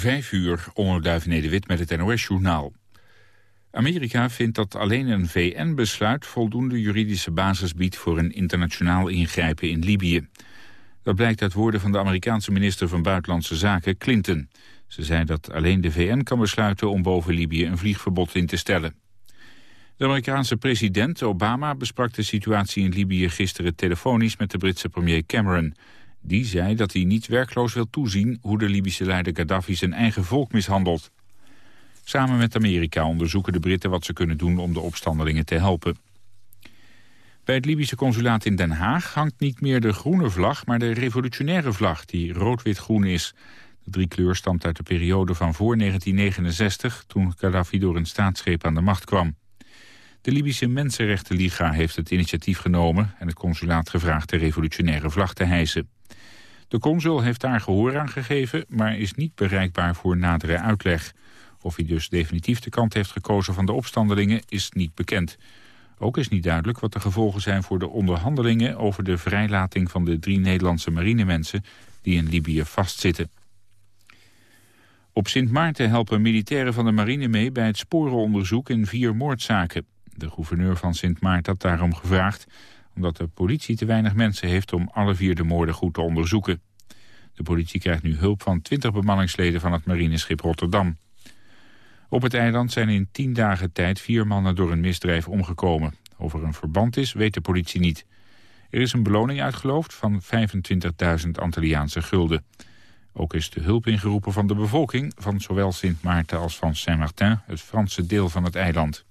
Vijf uur, onderduif Nederwit met het NOS-journaal. Amerika vindt dat alleen een VN-besluit voldoende juridische basis biedt voor een internationaal ingrijpen in Libië. Dat blijkt uit woorden van de Amerikaanse minister van Buitenlandse Zaken, Clinton. Ze zei dat alleen de VN kan besluiten om boven Libië een vliegverbod in te stellen. De Amerikaanse president Obama besprak de situatie in Libië gisteren telefonisch met de Britse premier Cameron. Die zei dat hij niet werkloos wil toezien hoe de Libische leider Gaddafi zijn eigen volk mishandelt. Samen met Amerika onderzoeken de Britten wat ze kunnen doen om de opstandelingen te helpen. Bij het Libische consulaat in Den Haag hangt niet meer de groene vlag, maar de revolutionaire vlag die rood-wit-groen is. De driekleur stamt uit de periode van voor 1969, toen Gaddafi door een staatsgreep aan de macht kwam. De Libische Mensenrechtenliga heeft het initiatief genomen en het consulaat gevraagd de revolutionaire vlag te hijsen. De consul heeft daar gehoor aan gegeven, maar is niet bereikbaar voor nadere uitleg. Of hij dus definitief de kant heeft gekozen van de opstandelingen is niet bekend. Ook is niet duidelijk wat de gevolgen zijn voor de onderhandelingen over de vrijlating van de drie Nederlandse marinemensen die in Libië vastzitten. Op Sint Maarten helpen militairen van de marine mee bij het sporenonderzoek in vier moordzaken. De gouverneur van Sint Maarten had daarom gevraagd... omdat de politie te weinig mensen heeft om alle vier de moorden goed te onderzoeken. De politie krijgt nu hulp van 20 bemanningsleden van het marineschip Rotterdam. Op het eiland zijn in tien dagen tijd vier mannen door een misdrijf omgekomen. Of er een verband is, weet de politie niet. Er is een beloning uitgeloofd van 25.000 Antilliaanse gulden. Ook is de hulp ingeroepen van de bevolking van zowel Sint Maarten als van Saint-Martin, het Franse deel van het eiland.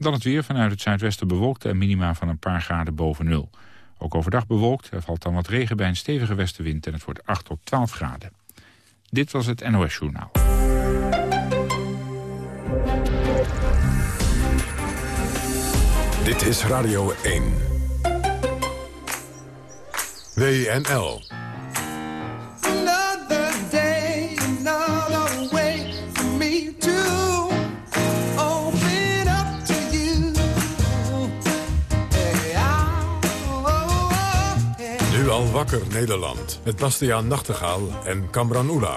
Dan het weer vanuit het zuidwesten bewolkt en minima van een paar graden boven nul. Ook overdag bewolkt, er valt dan wat regen bij een stevige westenwind en het wordt 8 tot 12 graden. Dit was het NOS Journaal. Dit is Radio 1. WNL. Wakker Nederland. Met Bastiaan Nachtegaal en Kamran Oela.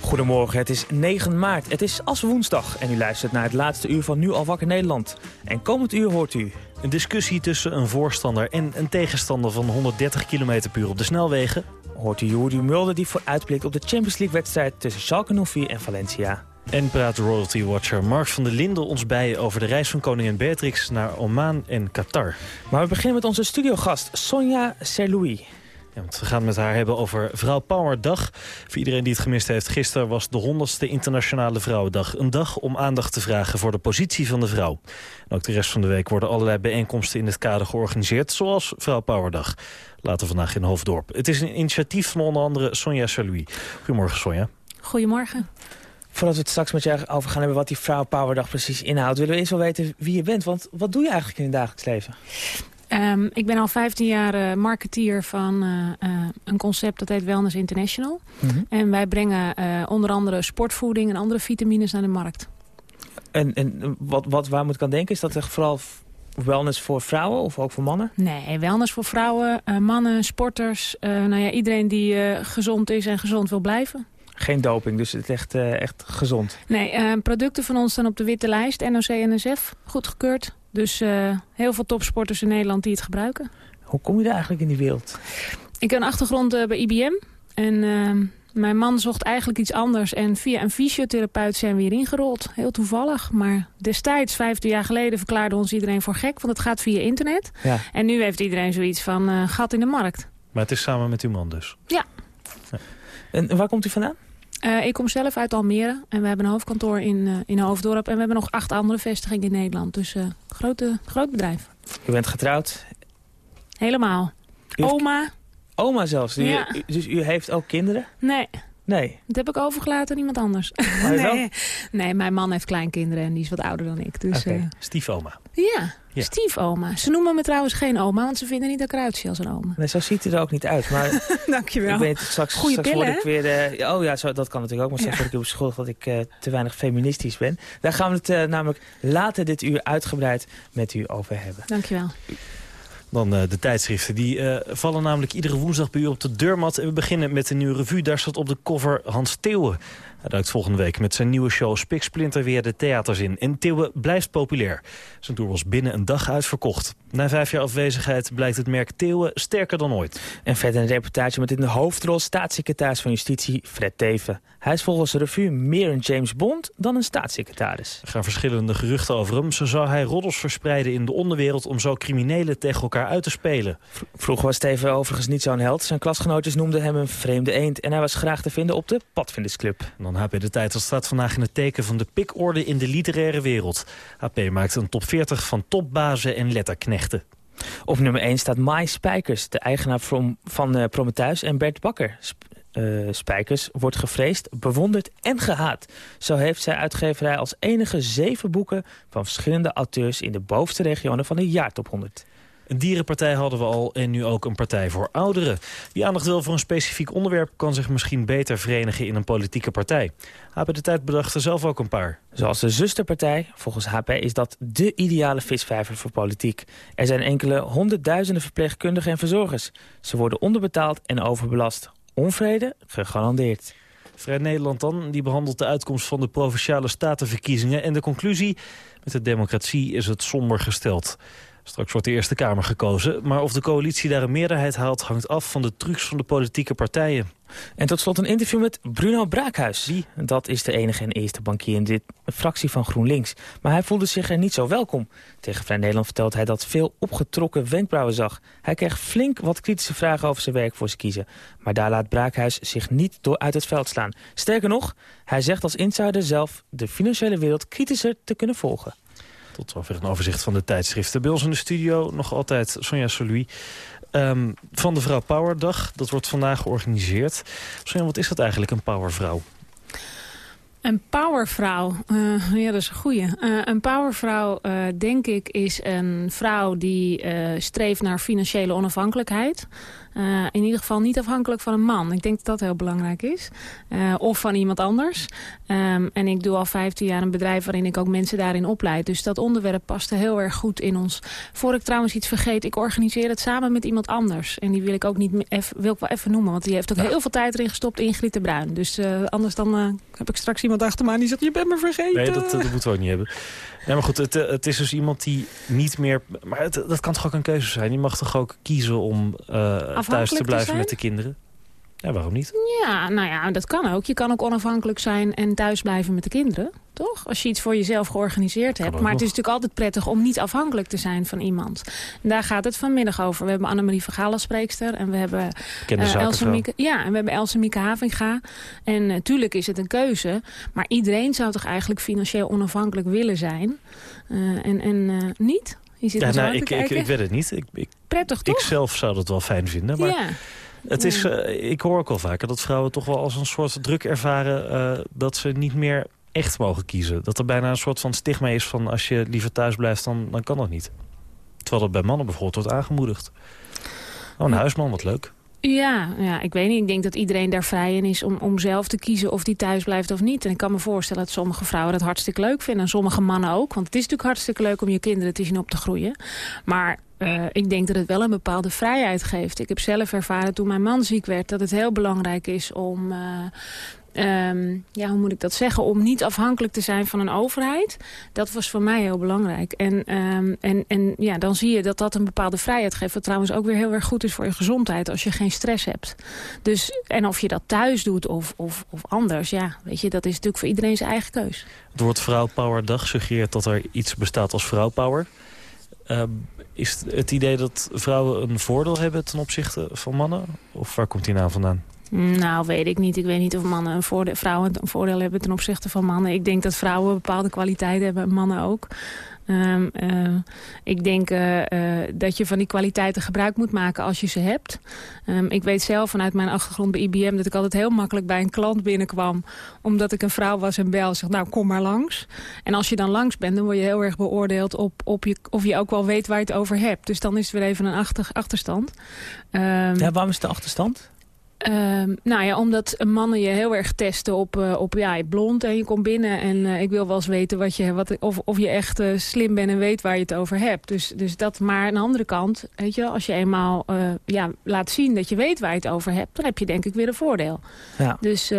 Goedemorgen, het is 9 maart. Het is als woensdag en u luistert naar het laatste uur van Nu al wakker Nederland. En komend uur hoort u... Een discussie tussen een voorstander en een tegenstander van 130 km per uur op de snelwegen. Hoort u Jordi Mulder die vooruitblikt op de Champions League wedstrijd tussen Schalke 04 en Valencia. En praat royalty watcher Mark van der Linden ons bij over de reis van koningin Beatrix naar Oman en Qatar. Maar we beginnen met onze studiogast Sonja Serlouis. Ja, want we gaan het met haar hebben over Vrouw Power Dag. Voor iedereen die het gemist heeft, gisteren was de 100ste Internationale Vrouwendag. Een dag om aandacht te vragen voor de positie van de vrouw. En ook de rest van de week worden allerlei bijeenkomsten in het kader georganiseerd, zoals Vrouw Powerdag. Later vandaag in Hoofddorp. Het is een initiatief van onder andere Sonja Salouy. Goedemorgen Sonja. Goedemorgen. Voordat we het straks met je over gaan hebben wat die Vrouw Powerdag precies inhoudt... willen we eens wel weten wie je bent. Want wat doe je eigenlijk in het dagelijks leven? Um, ik ben al 15 jaar uh, marketeer van uh, uh, een concept dat heet Wellness International. Mm -hmm. En wij brengen onder andere sportvoeding en andere vitamines naar de markt. En, en wat, wat, waar moet ik aan denken? Is dat echt vooral wellness voor vrouwen of ook voor mannen? Nee, wellness voor vrouwen, mannen, sporters. nou ja, iedereen die gezond is en gezond wil blijven. Geen doping, dus het is echt, echt gezond? Nee, producten van ons staan op de witte lijst, NOC-NSF, goedgekeurd. Dus uh, heel veel topsporters in Nederland die het gebruiken. Hoe kom je daar eigenlijk in die wereld? Ik heb een achtergrond uh, bij IBM. En uh, mijn man zocht eigenlijk iets anders. En via een fysiotherapeut zijn we hierin gerold. Heel toevallig. Maar destijds, 15 jaar geleden, verklaarde ons iedereen voor gek. Want het gaat via internet. Ja. En nu heeft iedereen zoiets van gat in de markt. Maar het is samen met uw man dus? Ja. ja. En waar komt u vandaan? Uh, ik kom zelf uit Almere en we hebben een hoofdkantoor in, uh, in Hoofddorp. En we hebben nog acht andere vestigingen in Nederland. Dus uh, grote, groot bedrijf. U bent getrouwd? Helemaal. Oma. Oma zelfs? U, ja. u, dus u heeft ook kinderen? Nee. Nee. Dat heb ik overgelaten aan iemand anders. nee. nee, mijn man heeft kleinkinderen en die is wat ouder dan ik. Dus, okay. uh... Stiefoma. Ja, ja, stiefoma. Ze noemen me trouwens geen oma, want ze vinden niet dat ik eruit zie als een oma. Nee, zo ziet het er ook niet uit. Maar Dankjewel. Ik weet, straks, Goeie straks pillen, word ik weer... Uh, oh ja, zo, dat kan natuurlijk ook. Maar straks ja. word ik beschuldigd dat ik uh, te weinig feministisch ben. Daar gaan we het uh, namelijk later dit uur uitgebreid met u over hebben. Dankjewel. Dan uh, de tijdschriften. Die uh, vallen namelijk iedere woensdag bij u op de deurmat. En we beginnen met een nieuwe revue. Daar staat op de cover Hans Theeuwen. Hij duikt volgende week met zijn nieuwe show Spiksplinter weer de theaters in. En Theeuwen blijft populair. Zijn tour was binnen een dag uitverkocht. Na vijf jaar afwezigheid blijkt het merk Theeuwen sterker dan ooit. En verder een reportage met in de hoofdrol staatssecretaris van Justitie Fred Teven. Hij is volgens de revue meer een James Bond dan een staatssecretaris. Er gaan verschillende geruchten over hem. Zo zou hij roddels verspreiden in de onderwereld om zo criminelen tegen elkaar uit te spelen. Vroeger was Teven overigens niet zo'n held. Zijn klasgenootjes noemden hem een vreemde eend. En hij was graag te vinden op de Padvindersclub. Dan HP De Tijd. Staat vandaag in het teken van de pikorde in de literaire wereld. HP maakt een top 40 van topbazen en letterknechten. Op nummer 1 staat Mai Spijkers, de eigenaar van, van uh, Prometheus en Bert Bakker. Uh, Spijkers wordt gevreesd, bewonderd en gehaat. Zo heeft zij uitgeverij als enige zeven boeken van verschillende auteurs in de bovenste regionen van de jaartop 100. Een dierenpartij hadden we al en nu ook een partij voor ouderen. Wie aandacht wil voor een specifiek onderwerp kan zich misschien beter verenigen in een politieke partij. HP De Tijd bedacht er zelf ook een paar. Zoals de zusterpartij, volgens HP is dat de ideale visvijver voor politiek. Er zijn enkele honderdduizenden verpleegkundigen en verzorgers. Ze worden onderbetaald en overbelast. Onvrede gegarandeerd. Vrij Nederland dan, die behandelt de uitkomst van de Provinciale Statenverkiezingen... en de conclusie, met de democratie is het somber gesteld. Straks wordt de Eerste Kamer gekozen. Maar of de coalitie daar een meerderheid haalt... hangt af van de trucs van de politieke partijen. En tot slot een interview met Bruno Braakhuis. Wie? Dat is de enige en eerste bankier in dit fractie van GroenLinks. Maar hij voelde zich er niet zo welkom. Tegen Vrij Nederland vertelt hij dat veel opgetrokken wenkbrauwen zag. Hij kreeg flink wat kritische vragen over zijn werk voor zijn kiezen. Maar daar laat Braakhuis zich niet door uit het veld slaan. Sterker nog, hij zegt als insider zelf de financiële wereld kritischer te kunnen volgen. Tot zover een overzicht van de tijdschriften. Bij ons in de studio nog altijd Sonja Solui. Um, van de Vrouw Powerdag. Dat wordt vandaag georganiseerd. Sonja, wat is dat eigenlijk, een powervrouw? Een powervrouw, uh, ja dat is een goeie. Uh, een powervrouw, uh, denk ik, is een vrouw die streeft naar financiële onafhankelijkheid. Uh, in ieder geval niet afhankelijk van een man. Ik denk dat dat heel belangrijk is. Uh, of van iemand anders. Um, en ik doe al 15 jaar een bedrijf waarin ik ook mensen daarin opleid. Dus dat onderwerp paste heel erg goed in ons. Voor ik trouwens iets vergeet, ik organiseer het samen met iemand anders. En die wil ik ook niet wil ik wel even noemen. Want die heeft ook ja. heel veel tijd erin gestopt, Ingrid de Bruin. Dus uh, anders dan heb ik straks iemand achter me aan die zegt, je bent me vergeten. Nee, dat, dat moeten we ook niet hebben. Ja, maar goed, het, het is dus iemand die niet meer... Maar het, dat kan toch ook een keuze zijn? Die mag toch ook kiezen om uh, thuis te blijven te met de kinderen? Ja, waarom niet? Ja, nou ja, dat kan ook. Je kan ook onafhankelijk zijn en thuis blijven met de kinderen. Toch? Als je iets voor jezelf georganiseerd hebt. Maar nog. het is natuurlijk altijd prettig om niet afhankelijk te zijn van iemand. En daar gaat het vanmiddag over. We hebben Annemarie Vergaal als spreekster. En we hebben uh, Else Mieke, ja, en we hebben Else Mieke Havinga. En natuurlijk uh, is het een keuze. Maar iedereen zou toch eigenlijk financieel onafhankelijk willen zijn. Uh, en en niet? Je zit ja, nou, ik, ik, ik, weet het niet. Ik, ik, Prettig toch? Ik zelf zou dat wel fijn vinden. Maar... Ja. Het is, uh, ik hoor ook wel vaker dat vrouwen toch wel als een soort druk ervaren... Uh, dat ze niet meer echt mogen kiezen. Dat er bijna een soort van stigma is van... als je liever thuis blijft, dan, dan kan dat niet. Terwijl dat bij mannen bijvoorbeeld wordt aangemoedigd. Oh, een huisman, wat leuk. Ja, ja, ik weet niet. Ik denk dat iedereen daar vrij in is om, om zelf te kiezen of die thuis blijft of niet. En ik kan me voorstellen dat sommige vrouwen dat hartstikke leuk vinden. En sommige mannen ook. Want het is natuurlijk hartstikke leuk om je kinderen te zien op te groeien. Maar uh, ik denk dat het wel een bepaalde vrijheid geeft. Ik heb zelf ervaren toen mijn man ziek werd... dat het heel belangrijk is om... Uh, Um, ja, hoe moet ik dat zeggen? Om niet afhankelijk te zijn van een overheid. Dat was voor mij heel belangrijk. En, um, en, en ja, dan zie je dat dat een bepaalde vrijheid geeft. Wat trouwens ook weer heel erg goed is voor je gezondheid. Als je geen stress hebt. Dus, en of je dat thuis doet of, of, of anders. Ja, weet je, dat is natuurlijk voor iedereen zijn eigen keus. Het woord vrouwpowerdag suggereert dat er iets bestaat als vrouwpower. Uh, is het idee dat vrouwen een voordeel hebben ten opzichte van mannen? Of waar komt die naam vandaan? Nou, weet ik niet. Ik weet niet of mannen een voordeel, vrouwen een voordeel hebben ten opzichte van mannen. Ik denk dat vrouwen bepaalde kwaliteiten hebben en mannen ook. Um, uh, ik denk uh, uh, dat je van die kwaliteiten gebruik moet maken als je ze hebt. Um, ik weet zelf vanuit mijn achtergrond bij IBM dat ik altijd heel makkelijk bij een klant binnenkwam. Omdat ik een vrouw was en bel. Zeg, nou kom maar langs. En als je dan langs bent, dan word je heel erg beoordeeld op, op je, of je ook wel weet waar je het over hebt. Dus dan is het weer even een achter, achterstand. Um, ja, waarom is de achterstand? Um, nou ja, omdat mannen je heel erg testen op, uh, op ja, je blond en je komt binnen en uh, ik wil wel eens weten wat je, wat, of, of je echt uh, slim bent en weet waar je het over hebt. Dus, dus dat, maar aan de andere kant, weet je, als je eenmaal ja, laat zien dat je weet waar je het over hebt, dan heb je denk ik weer een voordeel. Ja. Dus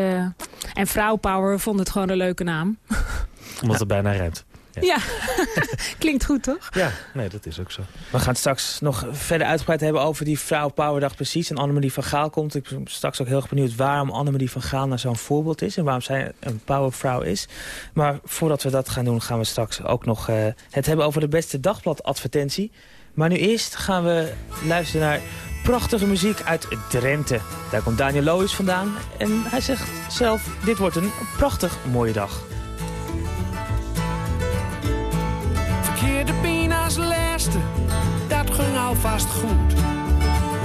En vrouwpower vond het gewoon een leuke naam. Omdat het bijna rijmt. Ja, klinkt goed toch? Ja, nee, dat is ook zo. We gaan straks nog verder uitgebreid hebben over die Vrouw Powerdag precies. En Annemarie van Gaal komt. Ik ben straks ook heel erg benieuwd waarom Annemarie van Gaal nou zo'n voorbeeld is. En waarom zij een powervrouw is. Maar voordat we dat gaan doen gaan we straks ook nog uh, het hebben over de beste dagbladadvertentie. Maar nu eerst gaan we luisteren naar prachtige muziek uit Drenthe. Daar komt Daniel Lois vandaan. En hij zegt zelf, dit wordt een prachtig mooie dag. Pina's laatste, dat ging alvast goed.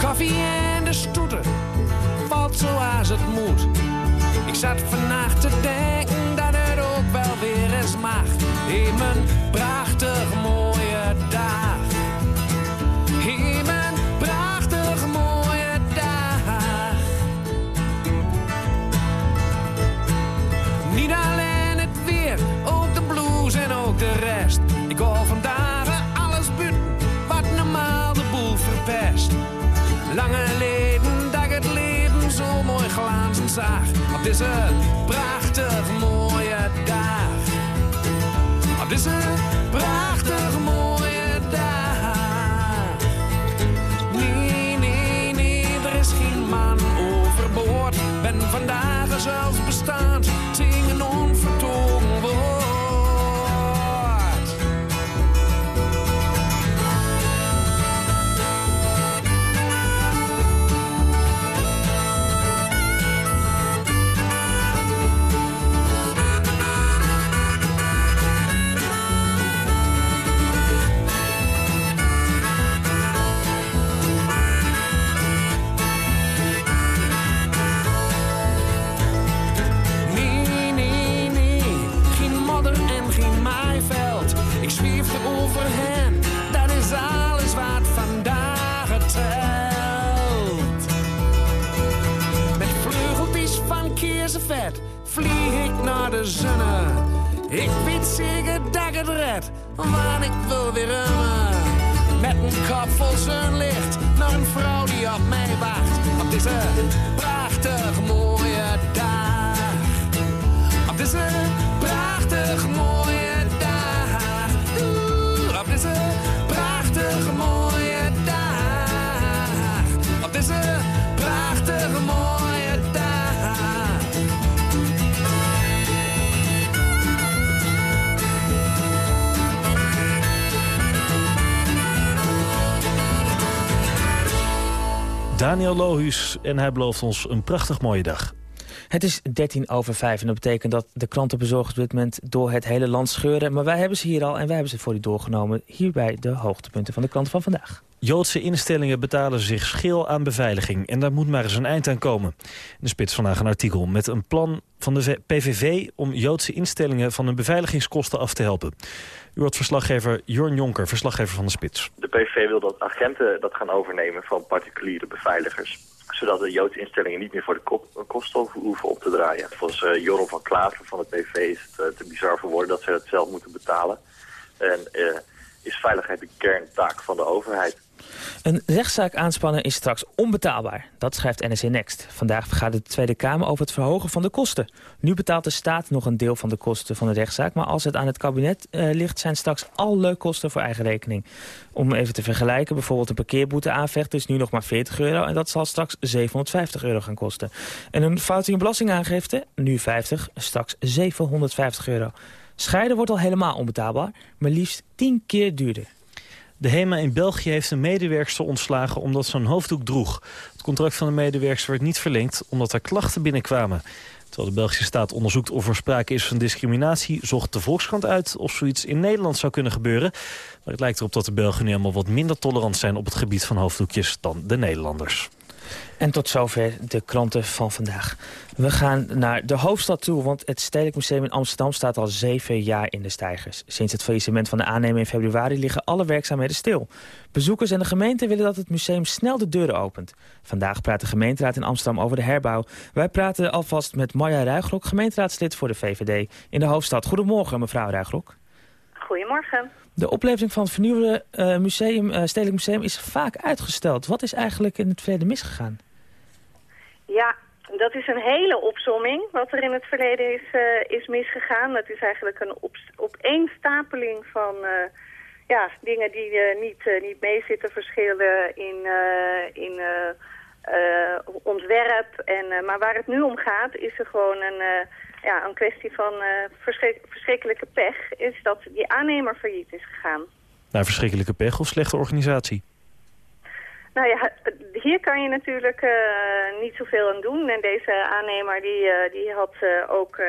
Koffie en de stoeten, valt zoals het moet. Ik zat vannacht te denken dat het ook wel weer eens mag. In mijn prachtig mooie dag. In mijn prachtig mooie dag. Niet alleen het weer, ook de blues en ook de rest. Ik hoor vandaag Op deze Ik weet zeker dat ik het red, want ik wil weer remmen. Met een kop vol zonlicht naar een vrouw die op mij wacht. Op deze prachtig mooie dag. Op deze prachtig mooie dag. Oeh, op deze Daniel Lohuus en hij belooft ons een prachtig mooie dag. Het is 13 over 5 en dat betekent dat de krantenbezorgers op dit moment door het hele land scheuren. Maar wij hebben ze hier al en wij hebben ze voor u doorgenomen. Hier bij de hoogtepunten van de kranten van vandaag. Joodse instellingen betalen zich schil aan beveiliging. En daar moet maar eens een eind aan komen. In de spits vandaag een artikel met een plan van de PVV... om Joodse instellingen van hun beveiligingskosten af te helpen. U wordt verslaggever Jorn Jonker, verslaggever van de spits. De PVV wil dat agenten dat gaan overnemen van particuliere beveiligers zodat de Joodse instellingen niet meer voor de kop, kosten hoeven op te draaien. Volgens uh, van Klaver van de PV is het uh, te bizar voor woorden dat ze dat zelf moeten betalen. En is veiligheid de kerntaak van de overheid. Een rechtszaak aanspannen is straks onbetaalbaar. Dat schrijft NRC Next. Vandaag vergadert de Tweede Kamer over het verhogen van de kosten. Nu betaalt de staat nog een deel van de kosten van de rechtszaak... maar als het aan het kabinet uh, ligt, zijn straks alle kosten voor eigen rekening. Om even te vergelijken, bijvoorbeeld een parkeerboete aanvechten... is nu nog maar 40 euro en dat zal straks 750 euro gaan kosten. En een fout in belastingaangifte, nu 50, straks 750 euro. Scheiden wordt al helemaal onbetaalbaar, maar liefst 10 keer duurder. De HEMA in België heeft een medewerkster ontslagen omdat ze een hoofddoek droeg. Het contract van de medewerkster werd niet verlengd omdat er klachten binnenkwamen. Terwijl de Belgische staat onderzoekt of er sprake is van discriminatie... zocht de Volkskrant uit of zoiets in Nederland zou kunnen gebeuren. Maar het lijkt erop dat de Belgen nu helemaal wat minder tolerant zijn... op het gebied van hoofddoekjes dan de Nederlanders. En tot zover de kranten van vandaag. We gaan naar de hoofdstad toe, want het Stedelijk Museum in Amsterdam staat al zeven jaar in de stijgers. Sinds het faillissement van de aannemer in februari liggen alle werkzaamheden stil. Bezoekers en de gemeente willen dat het museum snel de deuren opent. Vandaag praat de gemeenteraad in Amsterdam over de herbouw. Wij praten alvast met Marja Ruigrok, gemeenteraadslid voor de VVD in de hoofdstad. Goedemorgen, mevrouw Ruigrok. Goedemorgen. De oplevering van het vernieuwde uh, museum, uh, Stedelijk Museum is vaak uitgesteld. Wat is eigenlijk in het verleden misgegaan? Ja, Dat is een hele opsomming wat er in het verleden is, uh, is misgegaan. Dat is eigenlijk een op, opeenstapeling van ja, dingen die niet, niet mee zitten verschillen in, in ontwerp. En, maar waar het nu om gaat is er gewoon een, ja, een kwestie van verschrik verschrikkelijke pech. Is dat die aannemer failliet is gegaan. Nou, verschrikkelijke pech of slechte organisatie? Nou ja, hier kan je natuurlijk uh, niet zoveel aan doen. En deze aannemer die, uh, die had uh, ook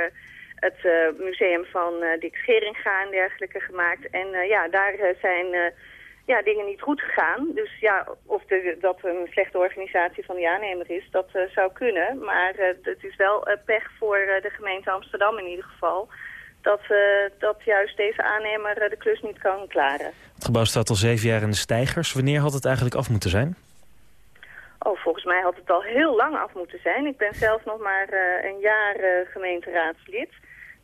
het museum van Dick Scheringa en dergelijke gemaakt. En ja, daar zijn ja, dingen niet goed gegaan. Dus ja, of de, dat een slechte organisatie van die aannemer is, dat zou kunnen. Maar het is wel pech voor de gemeente Amsterdam in ieder geval dat, dat juist deze aannemer de klus niet kan klaren. Het gebouw staat al zeven jaar in de stijgers. Wanneer had het eigenlijk af moeten zijn? Oh, volgens mij had het al heel lang af moeten zijn. Ik ben zelf nog maar een jaar gemeenteraadslid.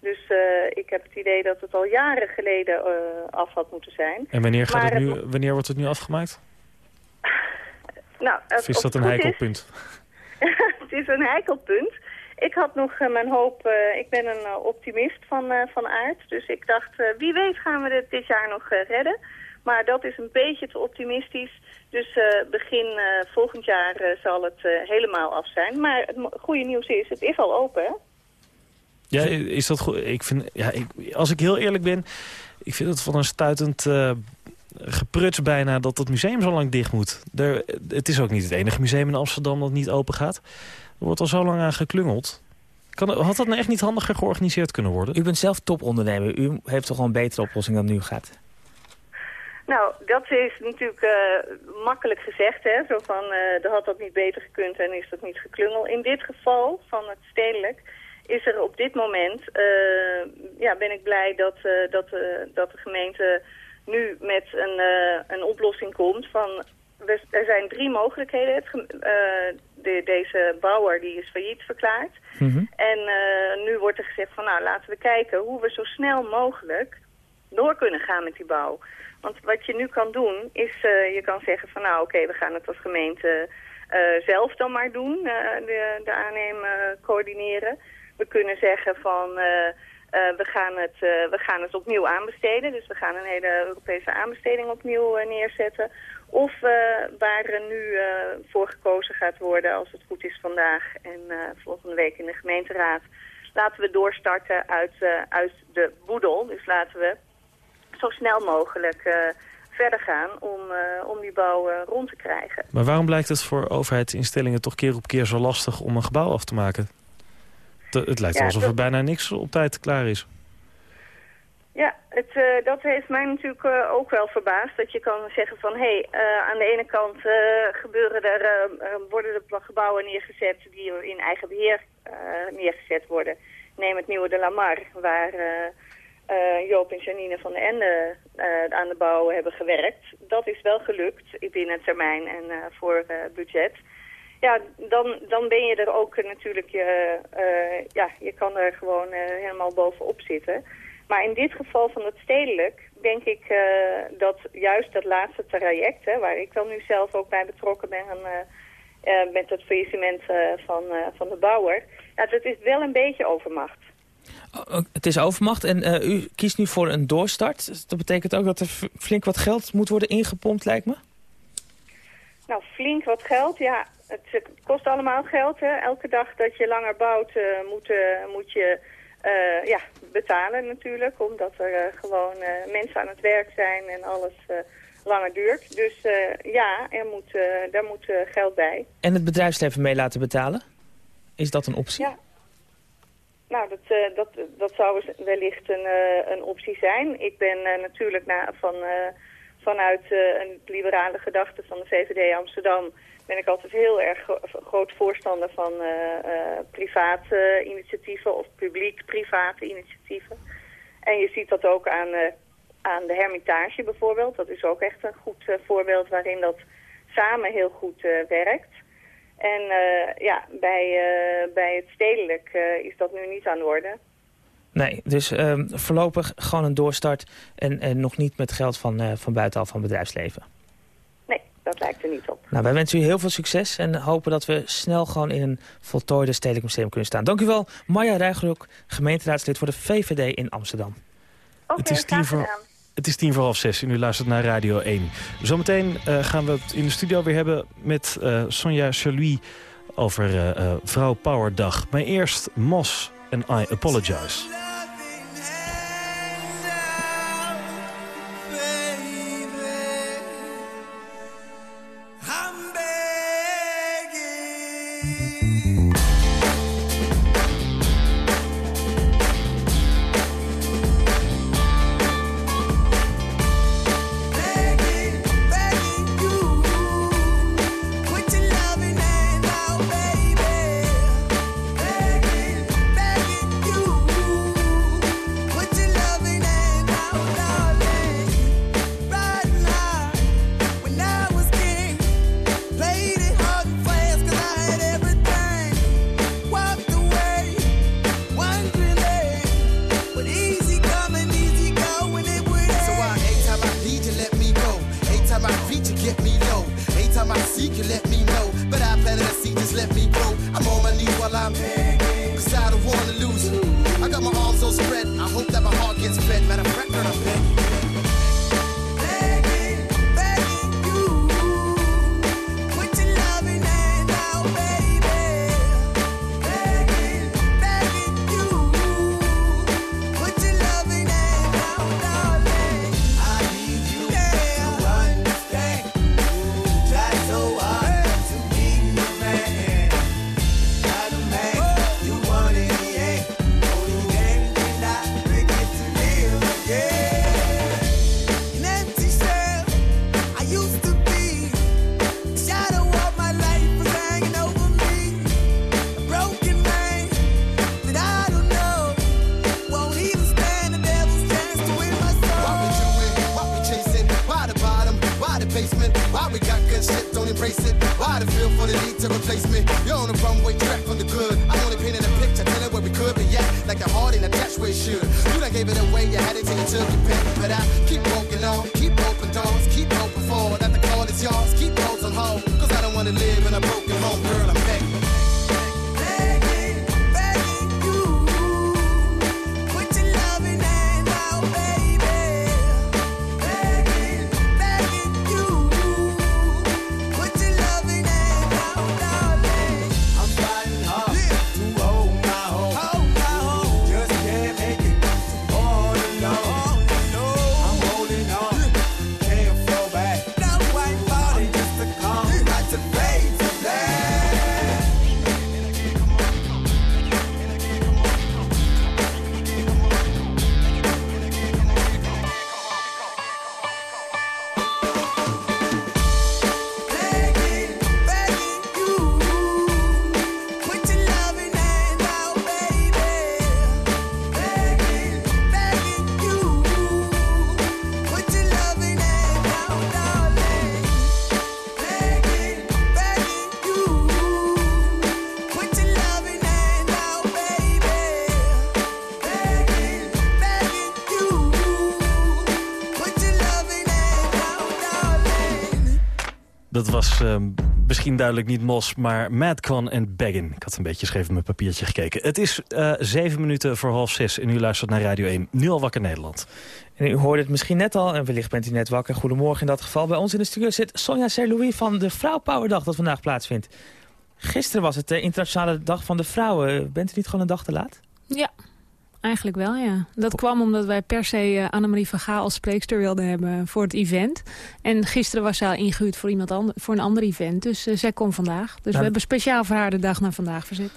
Dus uh, ik heb het idee dat het al jaren geleden af had moeten zijn. En wanneer, gaat het nu, wanneer wordt het nu afgemaakt? nou, of is dat een heikel punt? het is een heikel punt. Ik had nog mijn hoop, ik ben een optimist van, van aard. Dus ik dacht, wie weet gaan we dit dit jaar nog redden. Maar dat is een beetje te optimistisch. Dus uh, begin uh, volgend jaar uh, zal het helemaal af zijn. Maar het goede nieuws is, het is al open. Ja, is dat goed? Ik vind, ja, ik, als ik heel eerlijk ben, ik vind het van een stuitend gepruts bijna dat het museum zo lang dicht moet. Er, het is ook niet het enige museum in Amsterdam dat niet open gaat. Er wordt al zo lang aan geklungeld. Kan, had dat nou echt niet handiger georganiseerd kunnen worden? U bent zelf topondernemer. U heeft toch wel een betere oplossing dan nu gaat? Nou, dat is natuurlijk uh, makkelijk gezegd, hè. Zo van, uh, had dat niet beter gekund en is dat niet geklungel. In dit geval, van het stedelijk, is er op dit moment, uh, ja, ben ik blij dat, dat, dat de gemeente nu met een, een oplossing komt van... Er zijn drie mogelijkheden. Het, de, deze bouwer die is failliet verklaard. Mm En nu wordt er gezegd van nou laten we kijken hoe we zo snel mogelijk door kunnen gaan met die bouw. Want wat je nu kan doen, is uh, je kan zeggen van nou oké, we gaan het als gemeente uh, zelf dan maar doen, de, de aannemen coördineren. We kunnen zeggen van we, gaan het, we gaan het opnieuw aanbesteden. Dus we gaan een hele Europese aanbesteding opnieuw neerzetten. Of waar er nu voor gekozen gaat worden, als het goed is vandaag en volgende week in de gemeenteraad, laten we doorstarten uit, uit de boedel. Dus laten we zo snel mogelijk verder gaan om, om die bouw rond te krijgen. Maar waarom blijkt het voor overheidsinstellingen toch keer op keer zo lastig om een gebouw af te maken? De, het lijkt ja, alsof dat... er bijna niks op tijd klaar is. Ja, het, uh, dat heeft mij natuurlijk uh, ook wel verbaasd. Dat je kan zeggen van, hé, hey, uh, aan de ene kant gebeuren er, worden er gebouwen neergezet die in eigen beheer neergezet worden. Neem het nieuwe de Lamar, waar Joop en Janine van den Ende aan de bouw hebben gewerkt. Dat is wel gelukt binnen termijn en voor budget. Ja, dan, dan ben je er ook natuurlijk, je, ja, je kan er gewoon helemaal bovenop zitten. Maar in dit geval van het stedelijk denk ik dat juist dat laatste traject, hè, waar ik dan nu zelf ook bij betrokken ben met het faillissement van, van de bouwer, ja, dat is wel een beetje overmacht. Oh, oh, het is overmacht en u kiest nu voor een doorstart. Dat betekent ook dat er flink wat geld moet worden ingepompt, lijkt me? Nou, flink wat geld, ja. Het kost allemaal geld, hè. Elke dag dat je langer bouwt, uh, moet, uh, moet je ja, betalen natuurlijk. Omdat er gewoon mensen aan het werk zijn en alles langer duurt. Dus ja, er moet, daar moet geld bij. En het bedrijfsleven mee laten betalen? Is dat een optie? Ja. Nou, dat, dat, dat zou wellicht een, een optie zijn. Ik ben natuurlijk na, van, vanuit een liberale gedachte van de VVD Amsterdam... ben ik altijd heel erg groot voorstander van private initiatieven of publiek-private initiatieven. En je ziet dat ook aan, aan de Hermitage bijvoorbeeld. Dat is ook echt een goed voorbeeld waarin dat samen heel goed werkt. En ja, bij, bij het stedelijk is dat nu niet aan de orde. Nee, dus ehm, voorlopig gewoon een doorstart en, en nog niet met geld van, van buitenaf van bedrijfsleven. Dat lijkt er niet op. Nou, wij wensen u heel veel succes en hopen dat we snel gewoon in een voltooide stedelijk museum kunnen staan. Dank u wel, Marja Rijgeruk, gemeenteraadslid voor de VVD in Amsterdam. Oké, Het is voor-. Het is tien voor half zes en u luistert naar Radio 1. Zometeen eh, gaan we het in de studio weer hebben met eh, Sonja Chaluy over eh, eh, Vrouw Power Dag. Maar eerst Mos en I Apologize. Was eh, misschien duidelijk niet Mos, maar Madcon en Baggin. Ik had een beetje scheef op mijn papiertje gekeken. Het is eh, zeven minuten voor half zes en u luistert naar Radio 1. Nu al wakker Nederland. En u hoorde het misschien net al, en wellicht bent u net wakker. Goedemorgen in dat geval. Bij ons in de studio zit Sonja Serlouis van de Vrouwpowerdag dat vandaag plaatsvindt. Gisteren was het de internationale dag van de vrouwen. Bent u niet gewoon een dag te laat? Ja, eigenlijk wel, ja. Dat kwam omdat wij per se eh, Annemarie van Gaal als spreekster wilden hebben voor het event. En gisteren was zij al ingehuurd voor, iemand ander, voor een ander event. Dus eh, zij komt vandaag. Dus Nou, we hebben speciaal voor haar de dag naar vandaag verzet.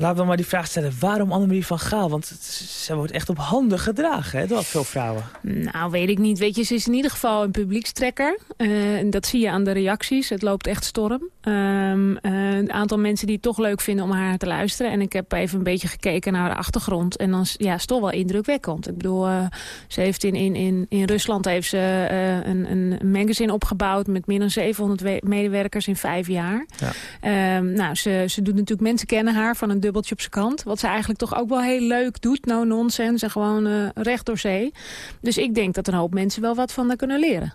Laten we maar die vraag stellen. Waarom Annemarie van Gaal? Want ze wordt echt op handen gedragen hè, door veel vrouwen. Nou, weet ik niet. Weet je, ze is in ieder geval een publiekstrekker. En dat zie je aan de reacties. Het loopt echt storm. Ehm, eh, een aantal mensen die het toch leuk vinden om haar te luisteren. En ik heb even een beetje gekeken naar haar achtergrond. En dan is- ja, is toch wel indrukwekkend. Ik bedoel, eh, ze heeft in, in, in, in Rusland heeft ze, een, een magazine opgebouwd... met meer dan 700 we- medewerkers in vijf jaar. Ja. Ehm, nou, ze, ze doet natuurlijk... Mensen kennen haar van een dubbeltje op zijn kant. Wat ze eigenlijk toch ook wel heel leuk doet. No nonsense en gewoon eh, recht door zee. Dus ik denk dat een hoop mensen wel wat van haar kunnen leren.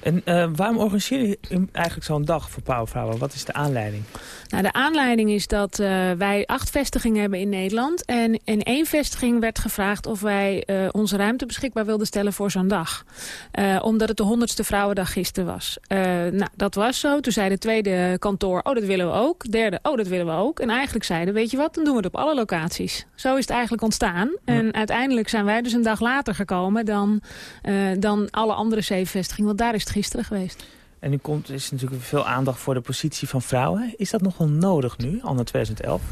En eh, waarom organiseer je eigenlijk zo'n dag voor Powervrouwen? Wat is de aanleiding? Nou, de aanleiding is dat eh, wij acht vestigingen hebben in Nederland. En in één vestiging werd gevraagd of wij eh, onze ruimte beschikbaar wilden stellen voor zo'n dag. Omdat het de honderdste Vrouwendag gisteren was. Nou, dat was zo. Toen zei de tweede kantoor, oh dat willen we ook. Derde, oh dat willen we ook. En eigenlijk zeiden, weet je wat, dan doen we het op alle locaties. Zo is het eigenlijk ontstaan. En uiteindelijk zijn wij dus een dag later gekomen dan, dan alle andere zeven vestigingen. Want daar is het gisteren geweest. En nu komt, is er natuurlijk veel aandacht voor de positie van vrouwen. Is dat nog wel nodig nu, al na 2011?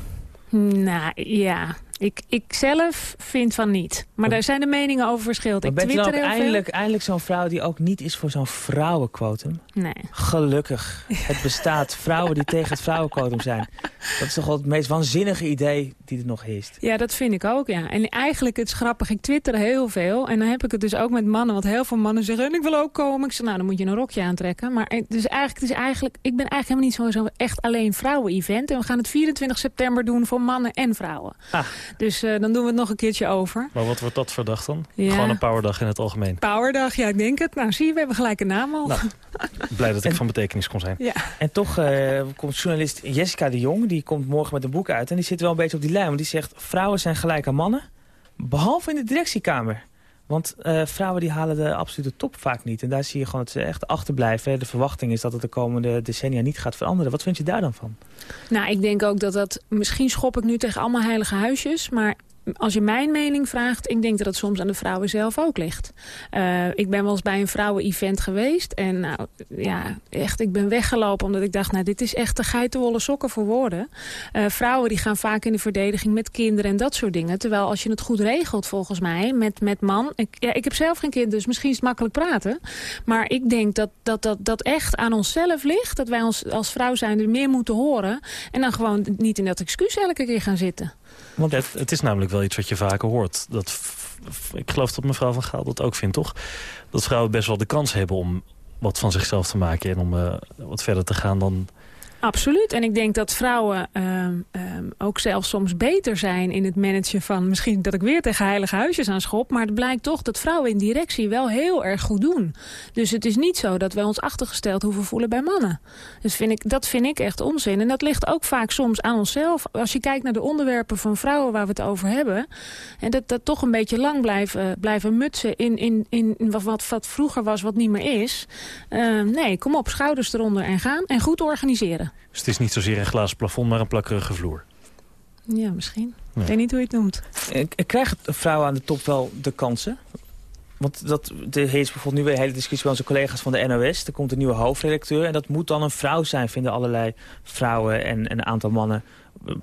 Nou ja, ik, ik zelf vind van niet. Maar daar zijn de meningen over verschillend. Ik heel veel. eindelijk, eindelijk zo'n vrouw die ook niet is voor zo'n vrouwenquotum? Nee. Gelukkig. Het bestaat. Vrouwen die tegen het vrouwenquotum zijn. Dat is toch wel het meest waanzinnige idee die er nog heerst. Ja, dat vind ik ook, ja. En eigenlijk, het is grappig, ik twitter heel veel. En dan heb ik het dus ook met mannen. Want heel veel mannen zeggen, "En ik wil ook komen. Ik zeg, nou, dan moet je een rokje aantrekken. Maar eigenlijk, het is eigenlijk, ik ben eigenlijk helemaal niet zo, zo echt alleen vrouwen-event. En we gaan het 24 september doen voor mannen en vrouwen. Ah. Dus eh, dan doen we het nog een keertje over. Maar wat wordt dat voor dag dan? Ja. Gewoon een powerdag in het algemeen. Powerdag, ja, ik denk het. Nou, zie je, we hebben gelijk een naam al. Nou. Blij dat ik van betekenis kon zijn. Ja. En toch eh, komt journalist Jessica de Jong, die komt morgen met een boek uit. En die zit wel een beetje op die lijn. Want die zegt, vrouwen zijn gelijk aan mannen. Behalve in de directiekamer. Want eh, vrouwen die halen de absolute top vaak niet. En daar zie je gewoon dat ze echt achterblijven. De verwachting is dat het de komende decennia niet gaat veranderen. Wat vind je daar dan van? Nou, ik denk ook dat dat... Misschien schop ik nu tegen allemaal heilige huisjes, maar... Als je mijn mening vraagt, ik denk dat het soms aan de vrouwen zelf ook ligt. Eh, ik ben wel eens bij een vrouwen-event geweest. En nou, ja, echt, ik ben weggelopen omdat ik dacht... nou, dit is echt de geitenwolle sokken voor woorden. Eh, vrouwen die gaan vaak in de verdediging met kinderen en dat soort dingen. Terwijl als je het goed regelt, volgens mij, met, met man... Ik, ja, ik heb zelf geen kind, dus misschien is het makkelijk praten. Maar ik denk dat dat, dat, dat echt aan onszelf ligt. Dat wij ons als vrouw zijn er meer moeten horen. En dan gewoon niet in dat excuus elke keer gaan zitten. Want Het, het is namelijk wel iets wat je vaker hoort. Dat, ik geloof dat mevrouw Van Gaal dat ook vindt, toch? Dat vrouwen best wel de kans hebben om wat van zichzelf te maken... en om eh, wat verder te gaan dan... Absoluut. En ik denk dat vrouwen ehm, ehm, ook zelfs soms beter zijn in het managen van... misschien dat ik weer tegen heilige huisjes aan schop... maar het blijkt toch dat vrouwen in directie wel heel erg goed doen. Dus het is niet zo dat wij ons achtergesteld hoeven voelen bij mannen. Dus vind ik, dat vind ik echt onzin. En dat ligt ook vaak soms aan onszelf. Als je kijkt naar de onderwerpen van vrouwen waar we het over hebben... en dat, dat toch een beetje lang blijven, blijven mutsen in, in, in wat, wat, vroeger was, wat niet meer is. Ehm, nee, kom op, schouders eronder en gaan. En goed organiseren. Dus het is niet zozeer een glazen plafond, maar een plakkerige vloer. Ja, misschien. Ja. Ik weet niet hoe je het noemt. Krijgen vrouwen aan de top wel de kansen? Want dat, er heerst bijvoorbeeld nu weer een hele discussie bij onze collega's van de NOS. Er komt een nieuwe hoofdredacteur en dat moet dan een vrouw zijn, vinden allerlei vrouwen en, en een aantal mannen.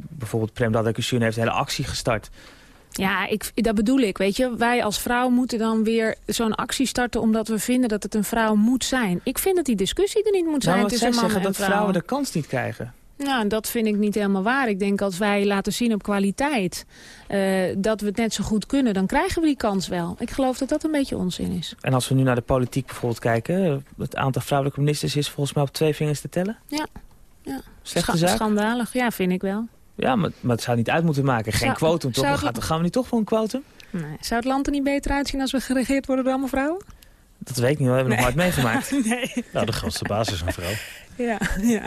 Bijvoorbeeld Prem Radakation heeft een hele actie gestart. Ja, ik, dat bedoel ik. Weet je, wij als vrouw moeten dan weer zo'n actie starten... omdat we vinden dat het een vrouw moet zijn. Ik vind dat die discussie er niet moet zijn Nou, tussen zeggen mannen dat en vrouwen vrouwen. de kans niet krijgen. Nou, dat vind ik niet helemaal waar. Ik denk als wij laten zien op kwaliteit eh, dat we het net zo goed kunnen... dan krijgen we die kans wel. Ik geloof dat dat een beetje onzin is. En als we nu naar de politiek bijvoorbeeld kijken... het aantal vrouwelijke ministers is volgens mij op twee vingers te tellen. Ja. ja. Slechte Scha- zaak? Schandalig, ja, vind ik wel. Ja, maar, maar het zou niet uit moeten maken. Geen Zou- quotum, toch? het- gaat- gaan we nu toch voor een quotum? Nee. Zou het land er niet beter uitzien als we geregeerd worden door allemaal vrouwen? Dat weet ik niet, we hebben we nog nooit meegemaakt. Nee. Nou, de grootste basis is een vrouw. Ja, ja.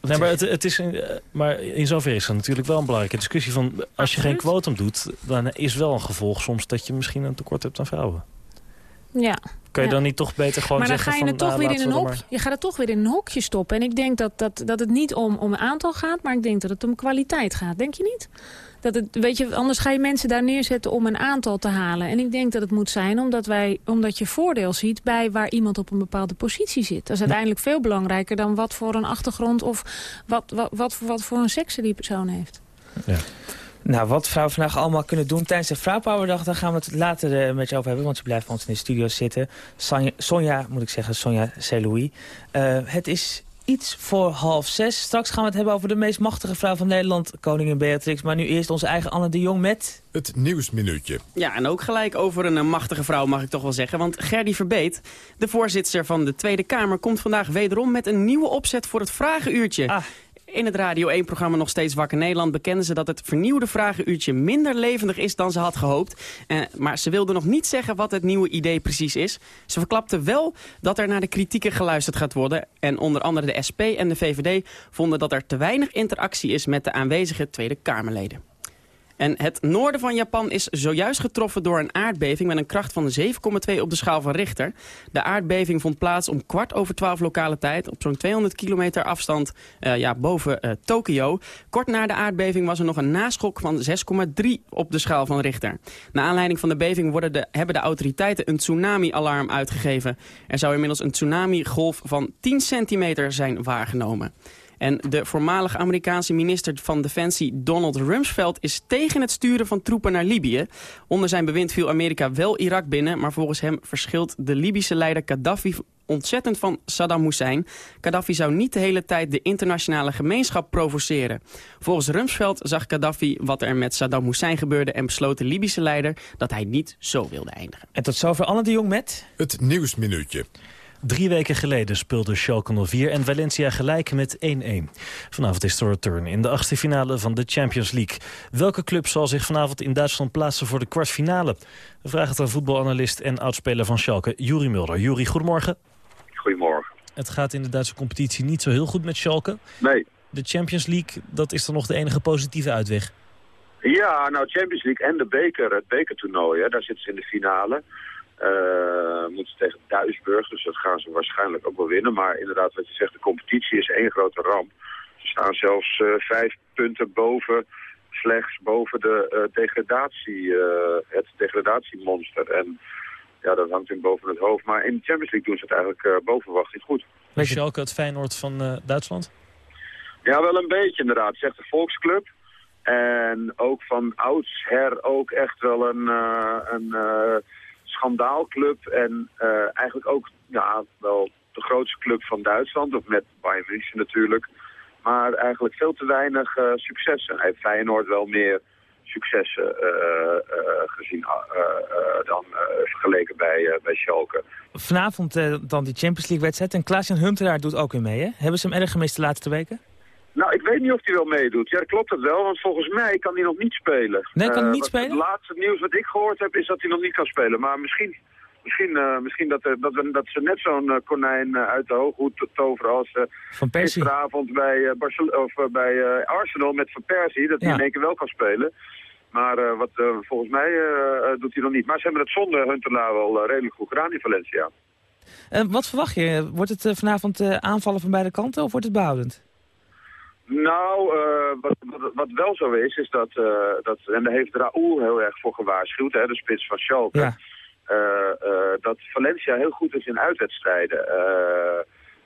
Nee, maar, het, het is in, eh, maar in zoverre is het natuurlijk wel een belangrijke discussie van... als je geen quotum doet, dan is wel een gevolg soms... dat je misschien een tekort hebt aan vrouwen. Ja. Kan je Ja. dan niet toch beter gewoon maar dan zeggen ga je van... het toch nou, weer in een hokje. Je gaat het toch weer in een hokje stoppen. En ik denk dat, dat, dat het niet om, om een aantal gaat, maar ik denk dat het om kwaliteit gaat. Denk je niet? Dat het, weet je, anders ga je mensen daar neerzetten om een aantal te halen. En ik denk dat het moet zijn omdat, wij, omdat je voordeel ziet bij waar iemand op een bepaalde positie zit. Dat is uiteindelijk veel belangrijker dan wat voor een achtergrond of wat, wat, wat, wat voor een sekse die persoon heeft. Nou, wat vrouwen vandaag allemaal kunnen doen tijdens de Vrouwpowerdag... daar gaan we het later eh, met je over hebben, want je blijft bij ons in de studio zitten. Sonja, Sonja moet ik zeggen, Sonja Celoui. Eh, het is iets voor half zes. Straks gaan we het hebben over de meest machtige vrouw van Nederland, koningin Beatrix. Maar nu eerst onze eigen Anne de Jong met... Het Nieuwsminuutje. Ja, en ook gelijk over een eh, machtige vrouw mag ik toch wel zeggen. Want Gerdy Verbeet, de voorzitter van de Tweede Kamer... komt vandaag wederom met een nieuwe opzet voor het Vragenuurtje. Ah. In het Radio 1-programma Nog Steeds Wakker Nederland bekenden ze dat het vernieuwde vragenuurtje minder levendig is dan ze had gehoopt. Eh, maar ze wilden nog niet zeggen wat het nieuwe idee precies is. Ze verklapte wel dat er naar de kritieken geluisterd gaat worden. En onder andere de SP en de VVD vonden dat er te weinig interactie is met de aanwezige Tweede Kamerleden. En het noorden van Japan is zojuist getroffen door een aardbeving met een kracht van 7,2 op de schaal van Richter. De aardbeving vond plaats om kwart over 12 lokale tijd op zo'n 200 kilometer afstand eh, ja, boven eh, Tokio. Kort na de aardbeving was er nog een naschok van 6,3 op de schaal van Richter. Na aanleiding van de beving worden de, hebben de autoriteiten een tsunami-alarm uitgegeven. Er zou inmiddels een tsunami-golf van 10 centimeter zijn waargenomen. En de voormalige Amerikaanse minister van Defensie Donald Rumsfeld is tegen het sturen van troepen naar Libië. Onder zijn bewind viel Amerika wel Irak binnen, maar volgens hem verschilt de Libische leider Gaddafi ontzettend van Saddam Hussein. Gaddafi zou niet de hele tijd de internationale gemeenschap provoceren. Volgens Rumsfeld zag Gaddafi wat er met Saddam Hussein gebeurde en besloot de Libische leider dat hij niet zo wilde eindigen. En tot zover Anne de Jong met... Het Nieuwsminuutje. Drie weken geleden speelde Schalke 04 en Valencia gelijk met 1-1. Vanavond is de return in de achtste finale van de Champions League. Welke club zal zich vanavond in Duitsland plaatsen voor de kwartfinale? We vragen het aan voetbalanalist en oudspeler van Schalke, Juri Mulder. Juri, goedemorgen. Goedemorgen. Het gaat in de Duitse competitie niet zo heel goed met Schalke. Nee. De Champions League, dat is dan nog de enige positieve uitweg. Ja, nou Champions League en de beker, het bekertoernooi, hè, daar zitten ze in de finale. Eh moeten ze tegen Duisburg, dus dat gaan ze waarschijnlijk ook wel winnen. Maar inderdaad, wat je zegt, de competitie is één grote ramp. Ze staan zelfs eh, vijf punten boven, slechts boven de eh, degradatie, eh, het degradatiemonster. En ja, dat hangt hem boven het hoofd. Maar in de Champions League doen ze het eigenlijk boven verwachting goed. Is Schalke het Feyenoord van Duitsland? Ja, wel een beetje inderdaad. Echt een volksclub. En ook van oudsher ook echt wel een, een schandaalclub. En eh, eigenlijk ook ja, wel de grootste club van Duitsland. Of met Bayern München natuurlijk. Maar eigenlijk veel te weinig eh, successen. Hij heeft Feyenoord wel meer successen eh, gezien dan vergeleken bij, bij Schalke. Vanavond dan die Champions League wedstrijd. En Klaas-Jan Huntelaar doet ook weer mee, hè? Hebben ze hem erg gemist de laatste weken? Ik weet niet of hij wel meedoet. Ja, klopt dat wel, want volgens mij kan hij nog niet spelen. Nee, kan hij Eh, niet spelen? Het laatste nieuws wat ik gehoord heb is dat hij nog niet kan spelen. Maar misschien, misschien, eh, misschien dat, er- dat, we- dat ze net zo'n eh, konijn uit de hooghoed to- toveren als Van Persie. gisteravond bij, eh, Barcel- of, bij Arsenal met Van Persie. Dat hij Ja. in één keer wel kan spelen. Maar wat, volgens mij doet hij nog niet. Maar ze hebben het zonder Huntelaar wel redelijk goed gedaan in Valencia. Wat verwacht je? Wordt het vanavond aanvallen van beide kanten of wordt het behoudend? Nou, eh, wat, wat, wat wel zo is, is dat, eh, dat en daar heeft Raúl heel erg voor gewaarschuwd, hè, de spits van Schalke, Ja. eh, dat Valencia heel goed is in uitwedstrijden. Eh,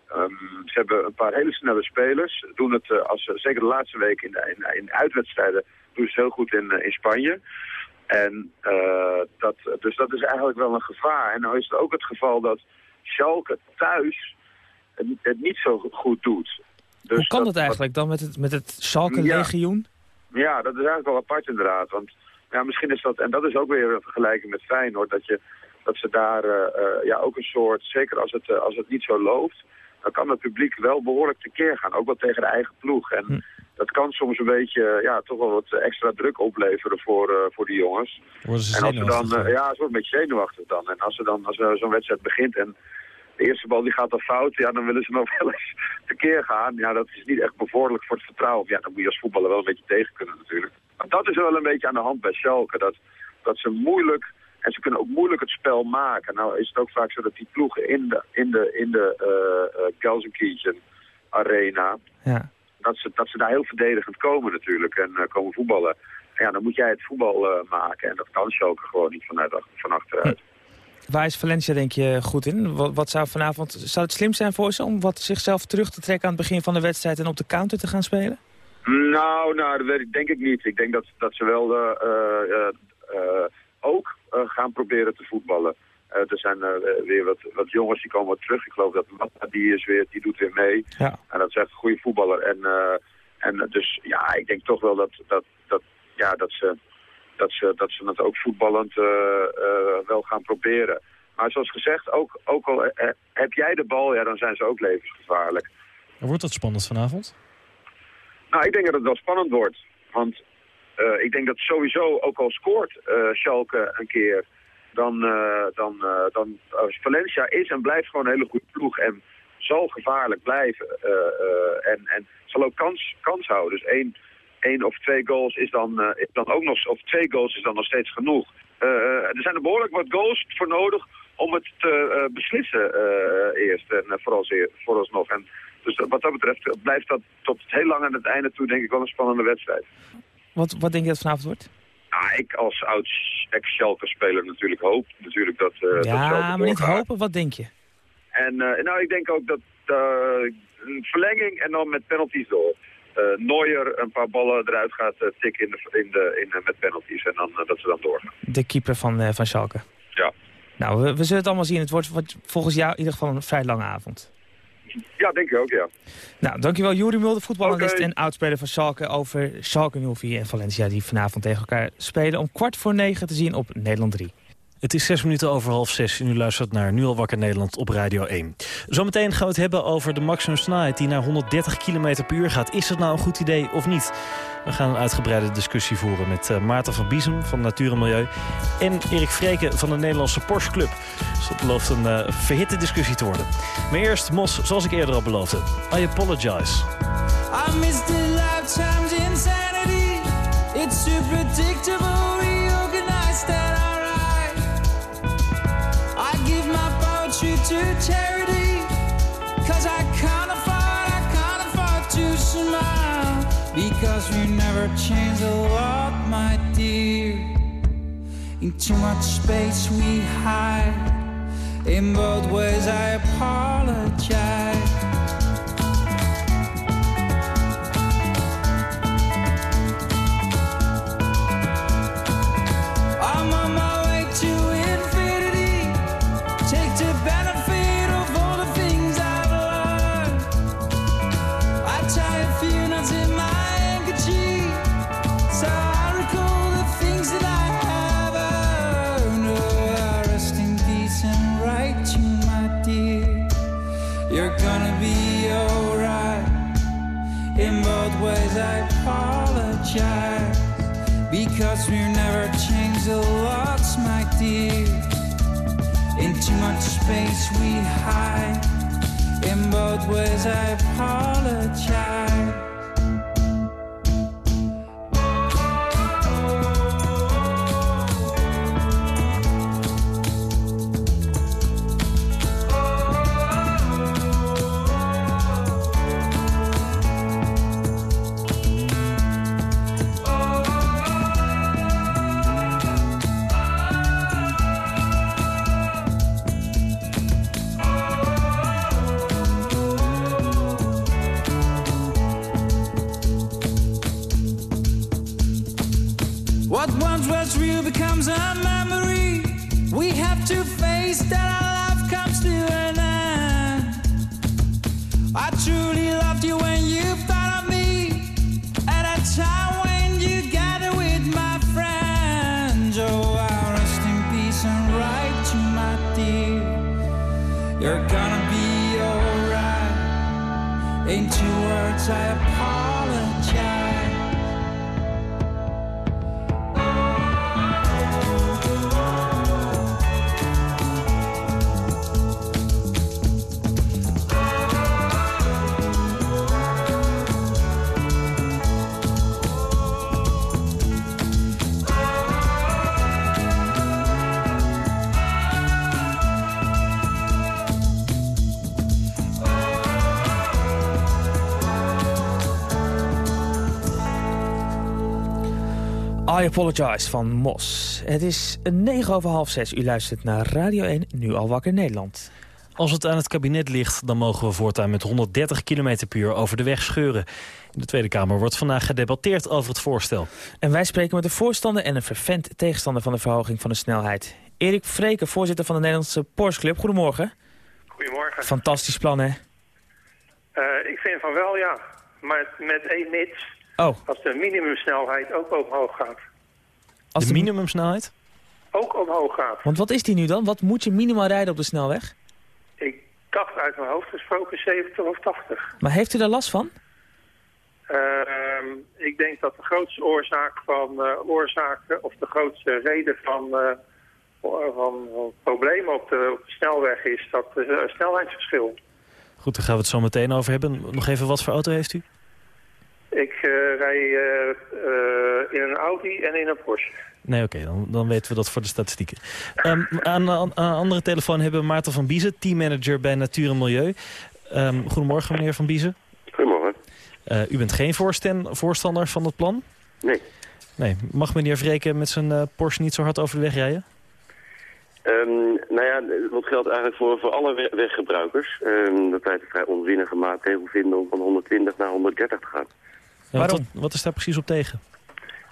ehm, ze hebben een paar hele snelle spelers, doen het als, zeker de laatste week in, in, in uitwedstrijden, doen ze het heel goed in, in Spanje. En dat, dus dat is eigenlijk wel een gevaar. En nou is het ook het geval dat Schalke thuis het, het niet zo goed doet. Dus Hoe kan dat, eigenlijk dan met het, met het Schalke Ja. dat is eigenlijk wel apart inderdaad. Want ja, misschien is dat, en dat is ook weer een vergelijking met Feyenoord, dat, je, dat ze daar eh, eh, ja, ook een soort, zeker als het, eh, als het niet zo loopt, dan kan het publiek wel behoorlijk tekeer gaan. Ook wel tegen de eigen ploeg. En Hm. dat kan soms een beetje, ja, toch wel wat extra druk opleveren voor, voor die jongens. Worden ze En als ze dan, ja, ze wordt een beetje zenuwachtig dan. En als ze dan, als zo'n wedstrijd begint en de eerste bal die gaat dan fout, ja, dan willen ze nog wel eens tekeer gaan. Ja, dat is niet echt bevorderlijk voor het vertrouwen. Ja, dan moet je als voetballer wel een beetje tegen kunnen natuurlijk. Maar dat is wel een beetje aan de hand bij Schalke. Dat, dat ze moeilijk, en ze kunnen ook moeilijk het spel maken. Nou is het ook vaak zo dat die ploegen in de, in de, in de eh eh, Gelsenkirchen arena, Ja. dat ze, dat ze daar heel verdedigend komen natuurlijk en eh, komen voetballen. En ja, dan moet jij het voetbal eh, maken en dat kan Schalke gewoon niet vanuit, van achteruit. Waar is Valencia denk je goed in? Wat, wat zou vanavond, zou het slim zijn voor ze om wat zichzelf terug te trekken aan het begin van de wedstrijd en op de counter te gaan spelen? Nou, nou, dat weet ik, denk ik niet. Ik denk dat, dat ze wel eh, eh, eh, ook gaan proberen te voetballen. Er zijn weer wat, wat jongens die komen wat terug. Ik geloof dat Matta, die, is weer, die doet weer mee. Ja. En dat is echt een goede voetballer. En, en dus ja, ik denk toch wel dat, dat, dat, ja, dat, ze, dat, ze, dat ze het ook voetballend eh, eh, wel gaan proberen. Maar zoals gezegd, ook, ook al eh, heb jij de bal, ja, dan zijn ze ook levensgevaarlijk. Wordt dat spannend vanavond? Nou, ik denk dat het wel spannend wordt. Want ik denk dat sowieso, ook al scoort eh, Schalke een keer... dan, dan, dan Valencia is en blijft gewoon een hele goede ploeg. En zal gevaarlijk blijven. en, en zal ook kans, kans houden. Dus één, één of twee goals is dan, eh, dan ook nog... of twee goals is dan nog steeds genoeg. Eh, eh, er zijn er behoorlijk wat goals voor nodig om het te beslissen eerst. En voorals, vooralsnog. En dus dat- wat dat betreft blijft dat tot heel lang aan het einde toe denk ik wel een spannende wedstrijd. Wat, wat denk je dat vanavond wordt? Ja, ik als oud ex-Schalke-speler natuurlijk hoop natuurlijk dat, dat ja, Schalke maar niet hopen. Wat denk je? En nou, ik denk ook dat een verlenging en dan met penalties door. Eh Neuer een paar ballen eruit gaat eh, tikken in de, in de, in, met penalties en dan, eh, dat ze dan doorgaan. De keeper van, van Schalke. Ja. Nou, we, we zullen het allemaal zien. Het wordt wat- volgens jou in ieder geval een vrij lange avond. Ja, denk ik ook, ja. Nou, dankjewel Juri Mulder, voetbalanalist en oudspeler van Schalke... over Schalke 04 en Valencia die vanavond tegen elkaar spelen... om kwart voor negen te zien op Nederland 3. Het is zes minuten over half zes en u luistert naar Nu al wakker Nederland op Radio 1. Zometeen gaan we het hebben over de maximumsnelheid die naar 130 km per uur gaat. Is het nou een goed idee of niet? We gaan een uitgebreide discussie voeren met eh, Maarten van Biesem van Natuur en Milieu... en Erik Vreken van de Nederlandse Porsche Club. Dus dat belooft een eh, verhitte discussie te worden. Maar eerst Mos, zoals ik eerder al beloofde. I apologize. I miss the lifetime's insanity. It's too predictable, to charity. Cause I can't afford, I can't afford to smile. Because we never change a lot, my dear. In too much space we hide. In both ways I apologize. Much space we hide. In both ways, I apologize. I Apologize van Mos. Het is 9 over half 6. U luistert naar Radio 1, nu al wakker Nederland. Als het aan het kabinet ligt, dan mogen we voortaan met 130 km per uur over de weg scheuren. In de Tweede Kamer wordt vandaag gedebatteerd over het voorstel. En wij spreken met een voorstander en een vervent tegenstander van de verhoging van de snelheid. Erik Vreken, voorzitter van de Nederlandse Porsche Club. Goedemorgen. Goedemorgen. Fantastisch plan, hè? Eh, ik vind van wel, ja. Maar met één mits. Oh. Als de minimumsnelheid ook omhoog gaat. Als de minimumsnelheid? Ook omhoog gaat. Want wat is die nu dan? Wat moet je minimaal rijden op de snelweg? Ik dacht uit mijn hoofd gesproken 70 of 80. Maar heeft u daar last van? Eh, ik denk dat de grootste oorzaak van eh, oorzaken, of de grootste reden van, eh, van, van problemen op de, op de snelweg is dat eh, snelheidsverschil. Goed, daar gaan we het zo meteen over hebben. Nog even, wat voor auto heeft u? Ik eh, rij eh, eh, in een Audi en in een Porsche. Nee, oké, dan, dan weten we dat voor de statistieken. Ehm, aan, aan, aan een andere telefoon hebben we Maarten van Biezen, teammanager bij Natuur en Milieu. Ehm, goedemorgen, meneer van Biezen. Goedemorgen. Eh, u bent geen voorstan- voorstander van het plan? Nee. Nee. Mag meneer Vreken met zijn Porsche niet zo hard over de weg rijden? Ehm, nou ja, dat geldt eigenlijk voor, voor alle we- weggebruikers. Ehm, dat wij een vrij onzinnige maatregel vinden om van 120 naar 130 te gaan. Ja, wat, wat, wat is daar precies op tegen?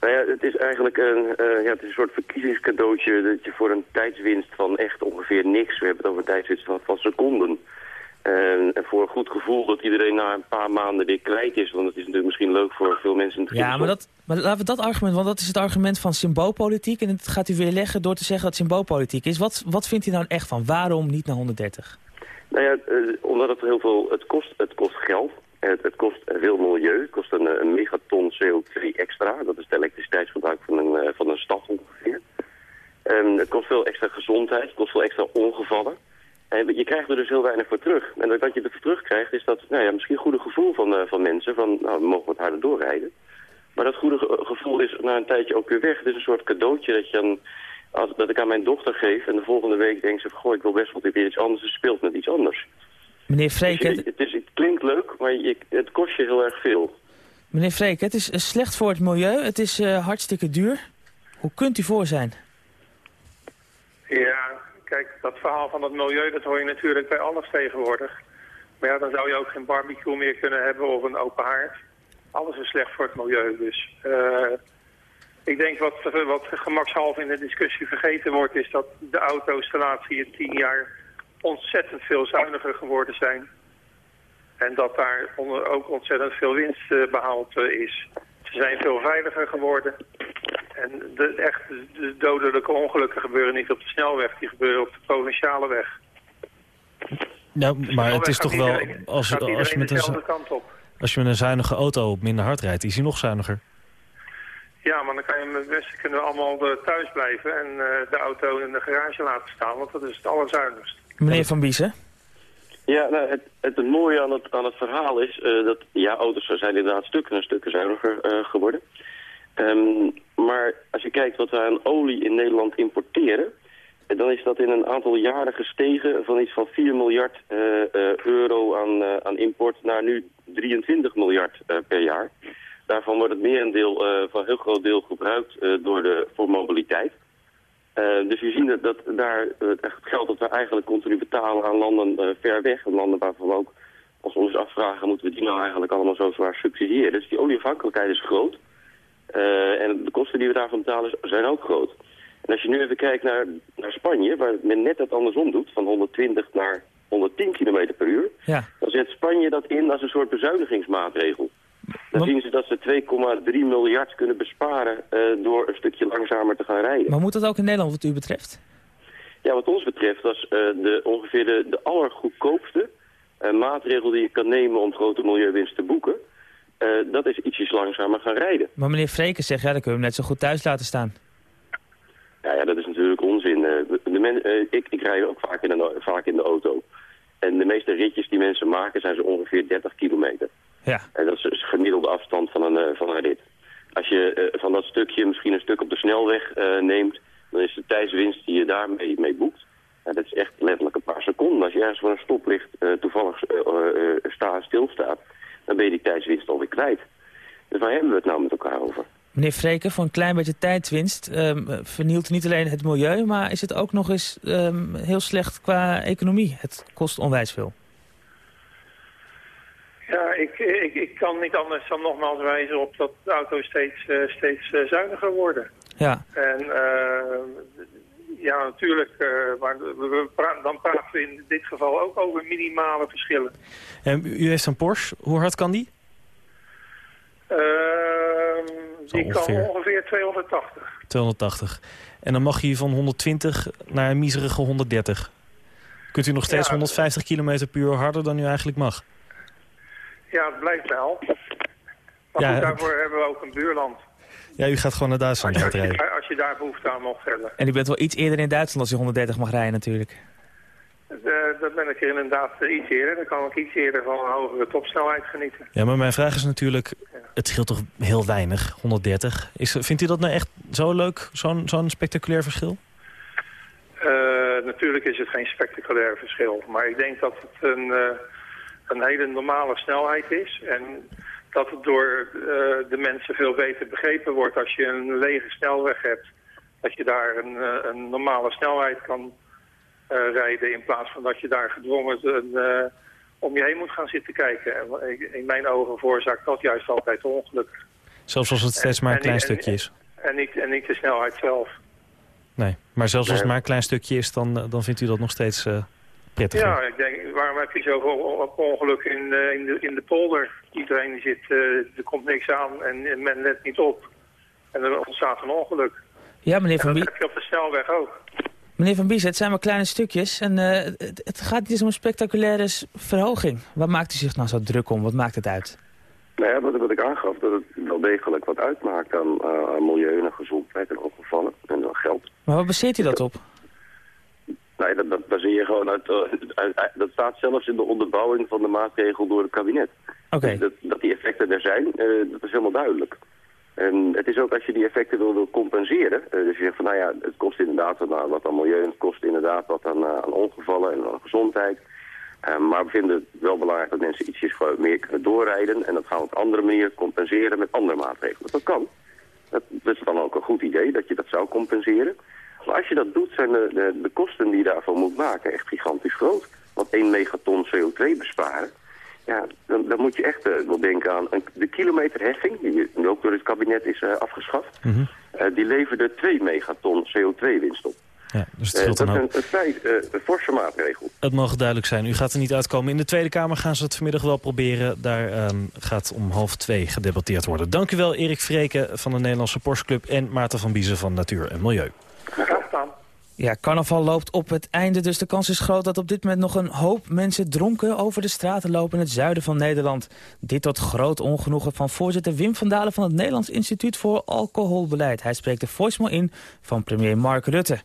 Nou ja, het is eigenlijk een, eh, ja, het is een soort verkiezingscadeautje dat je voor een tijdswinst van echt ongeveer niks, we hebben het over een tijdswinst van, van seconden. En, en voor een goed gevoel dat iedereen na een paar maanden weer kwijt is, want het is natuurlijk misschien leuk voor veel mensen in het Ja, maar, dat, maar laten we dat argument, want dat is het argument van symboolpolitiek. En dat gaat u weer leggen door te zeggen dat het symboolpolitiek is. Wat, wat vindt u nou echt van? Waarom niet naar 130? Nou ja, eh, omdat het heel veel, het kost, het kost geld. Het, het kost veel milieu. Het kost een, eh, een megaton CO2 extra. Dat is het elektriciteitsgebruik van een, eh, van een stad ongeveer. Ehm, het kost veel extra gezondheid. Het kost veel extra ongevallen. En je krijgt er dus heel weinig voor terug. En wat je ervoor terugkrijgt is dat, nou ja, misschien goede gevoel van, eh, van mensen. Van, nou, we mogen wat harder doorrijden. Maar dat goede ge- gevoel is na een tijdje ook weer weg. Het is een soort cadeautje dat, je dan, als, dat ik aan mijn dochter geef. En de volgende week denkt ze, goh, ik wil best wel weer iets anders. Ze speelt met iets anders. Meneer Freek, het, het, is, het klinkt leuk, maar je, het kost je heel erg veel. meneer Freek, het is eh, slecht voor het milieu. Het is eh, hartstikke duur. Hoe kunt u voor zijn? Ja, kijk, dat verhaal van het milieu, dat hoor je natuurlijk bij alles tegenwoordig. Maar ja, dan zou je ook geen barbecue meer kunnen hebben of een open haard. Alles is slecht voor het milieu, dus... eh, ik denk wat, wat gemakshalve in de discussie vergeten wordt... is dat de auto's de laatste tien jaar ontzettend veel zuiniger geworden zijn. En dat daar onder- ook ontzettend veel winst eh, behaald eh, is. Ze zijn veel veiliger geworden. En de, echt, de dodelijke ongelukken gebeuren niet op de snelweg, die gebeuren op de provinciale weg. Nou, maar het is toch wel, als, als, je met een, als je met een zuinige auto minder hard rijdt, is hij nog zuiniger. Ja, maar dan kan je met beste kunnen we allemaal eh, thuis blijven en de auto in de garage laten staan, want dat is het allerzuinigst. Meneer Van Biezen? Ja, nou, het, het, mooie aan het, aan het verhaal is eh, dat ja, auto's zijn inderdaad stukken en stukken zuiniger eh, geworden. Ehm, maar als je kijkt wat we aan olie in Nederland importeren, eh, dan is dat in een aantal jaren gestegen van iets van 4 miljard euro aan, aan import naar nu 23 miljard per jaar. Daarvan wordt het merendeel, van heel groot deel gebruikt door de, voor mobiliteit. Eh, dus je ziet dat, dat daar eh, het geld dat we eigenlijk continu betalen aan landen eh, ver weg, en landen waarvan we ook als we ons afvragen, moeten we die nou eigenlijk allemaal zo zwaar subsidiëren. Dus die olieafhankelijkheid is groot. En de kosten die we daarvan betalen zijn ook groot. En als je nu even kijkt naar, naar Spanje, waar men net het andersom doet, van 120 naar 110 km per uur, Ja. dan zet Spanje dat in als een soort bezuinigingsmaatregel. Dan zien ze dat ze 2,3 miljard kunnen besparen eh, door een stukje langzamer te gaan rijden. Maar moet dat ook in Nederland wat u betreft? Ja, wat ons betreft was eh, de, ongeveer de, de allergoedkoopste eh, maatregel die je kan nemen om grote milieuwinst te boeken. Dat is ietsjes langzamer gaan rijden. Maar meneer Vreken zegt, ja, dan kunnen we hem net zo goed thuis laten staan. Ja, ja dat is natuurlijk onzin. De, de men, ik, ik rij ook vaak in, een, vaak in de auto. En de meeste ritjes die mensen maken zijn zo ongeveer 30 kilometer. Ja. En dat is dus gemiddelde afstand van een, eh, van een rit. Als je eh, van dat stukje misschien een stuk op de snelweg eh, neemt, dan is de tijdswinst die je daarmee mee boekt. Ja, dat is echt letterlijk een paar seconden. Als je ergens voor een stoplicht toevallig sta, stilstaat, dan ben je die tijdswinst alweer kwijt. Dus waar hebben we het nou met elkaar over? Meneer Vreken, voor een klein beetje tijdwinst ehm, vernielt niet alleen het milieu... maar is het ook nog eens ehm, heel slecht qua economie. Het kost onwijs veel. Ja, ik, ik, ik kan niet anders dan nogmaals wijzen op dat de auto's steeds, eh, steeds eh, zuiniger worden. Ja. En eh, ja, natuurlijk, maar we, pra- dan praten we in dit geval ook over minimale verschillen. En u heeft een Porsche. Hoe hard kan die? Ehm, die kan ongeveer. ongeveer 280. 280. En dan mag je van 120 naar een miserige 130. Kunt u nog steeds Ja. 150 km per uur harder dan u eigenlijk mag? Ja, het blijft wel. Maar Ja, goed, daarvoor hebben we ook een buurland. Ja, u gaat gewoon naar Duitsland Als rijden. je, als je daar behoefte aan mocht hebben. En u bent wel iets eerder in Duitsland als je 130 mag rijden natuurlijk. Eh, dat ben ik inderdaad eh, iets eerder. Dan kan ik iets eerder van een hogere topsnelheid genieten. Ja, maar mijn vraag is natuurlijk, het scheelt toch heel weinig, 130. Is, vindt u dat nou echt zo leuk, zo'n zo'n spectaculair verschil? Eh, natuurlijk is het geen spectaculair verschil. Maar ik denk dat het een, eh, een hele normale snelheid is. En dat het door eh, de mensen veel beter begrepen wordt als je een lege snelweg hebt. Dat je daar een, eh, een normale snelheid kan eh, rijden in plaats van dat je daar gedwongen een, om je heen moet gaan zitten kijken. En in mijn ogen veroorzaakt dat juist altijd ongeluk. Zelfs als het steeds maar een En- klein en- stukje is. En niet, en niet de snelheid zelf. Nee, maar zelfs als het maar een klein stukje is, dan, dan vindt u dat nog steeds Ja, ik denk, waarom heb je zoveel ongeluk in, eh, in, de, in de polder? Iedereen zit, eh, er komt niks aan en, en men let niet op. En er ontstaat een ongeluk. Ja, meneer En Van, dat Bie heb je op de snelweg ook. meneer Van Bies, het zijn maar kleine stukjes. En eh, het, het gaat niet eens om een spectaculaire verhoging. Waar maakt u zich nou zo druk om? Wat maakt het uit? Nou ja, wat, wat ik aangaf, dat het wel degelijk wat uitmaakt aan, eh, aan milieu en gezondheid en ongevallen en dan geld. Maar wat baseert u dat op? Nee, dat, dat baseer je gewoon uit, eh, uit- Dat staat zelfs in de onderbouwing van de maatregel door het kabinet. Oké. Dat, dat die effecten er zijn, eh, dat is helemaal duidelijk. En het is ook als je die effecten wil, wil compenseren. eh, dus je zegt van nou ja, het kost inderdaad wat, aan- wat aan milieu, en het kost inderdaad wat aan, aan ongevallen en aan gezondheid. Maar we vinden het wel belangrijk dat mensen ietsjes meer kunnen doorrijden. En dat gaan we op een andere manier compenseren met andere maatregelen. Dat kan. Dat, dat is dan ook een goed idee dat je dat zou compenseren. Maar als je dat doet, zijn de, de, de kosten die je daarvoor moet maken echt gigantisch groot. Want 1 megaton CO2 besparen, ja, dan, dan moet je echt eh, wel denken aan een, de kilometerheffing, die nu ook door het kabinet is eh, afgeschaft. Mhm. Eh, die leverde 2 megaton CO2-winst op. Ja, dus het dat dan is een, een, vrij, forse maatregel. Het mag duidelijk zijn, u gaat er niet uitkomen. In de Tweede Kamer gaan ze het vanmiddag wel proberen. Daar ehm, gaat om half twee gedebatteerd worden. Dank u wel, Erik Vreken van de Nederlandse Porsche Club... en Maarten van Biezen van Natuur en Milieu. Ja, carnaval loopt op het einde, dus de kans is groot dat op dit moment nog een hoop mensen dronken over de straten lopen in het zuiden van Nederland. Dit tot groot ongenoegen van voorzitter Wim van Dalen van het Nederlands Instituut voor Alcoholbeleid. Hij spreekt de voicemail in van premier Mark Rutte.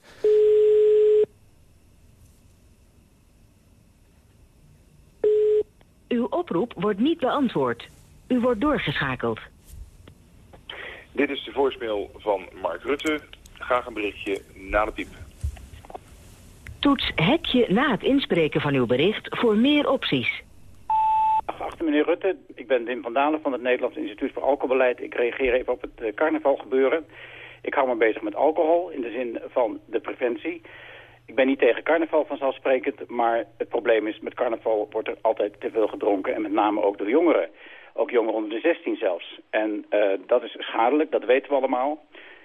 Uw oproep wordt niet beantwoord. U wordt doorgeschakeld. Dit is de voicemail van Mark Rutte. Graag een berichtje na de piep. Toets hekje na het inspreken van uw bericht voor meer opties. Geachte meneer Rutte, ik ben Wim van Dalen van het Nederlands Instituut voor Alcoholbeleid. Ik reageer even op het eh, carnavalgebeuren. Ik hou me bezig met alcohol in de zin van de preventie. Ik ben niet tegen carnaval vanzelfsprekend, maar het probleem is met carnaval wordt er altijd te veel gedronken en met name ook door jongeren. Ook jongeren onder de 16 zelfs. En eh, dat is schadelijk, dat weten we allemaal.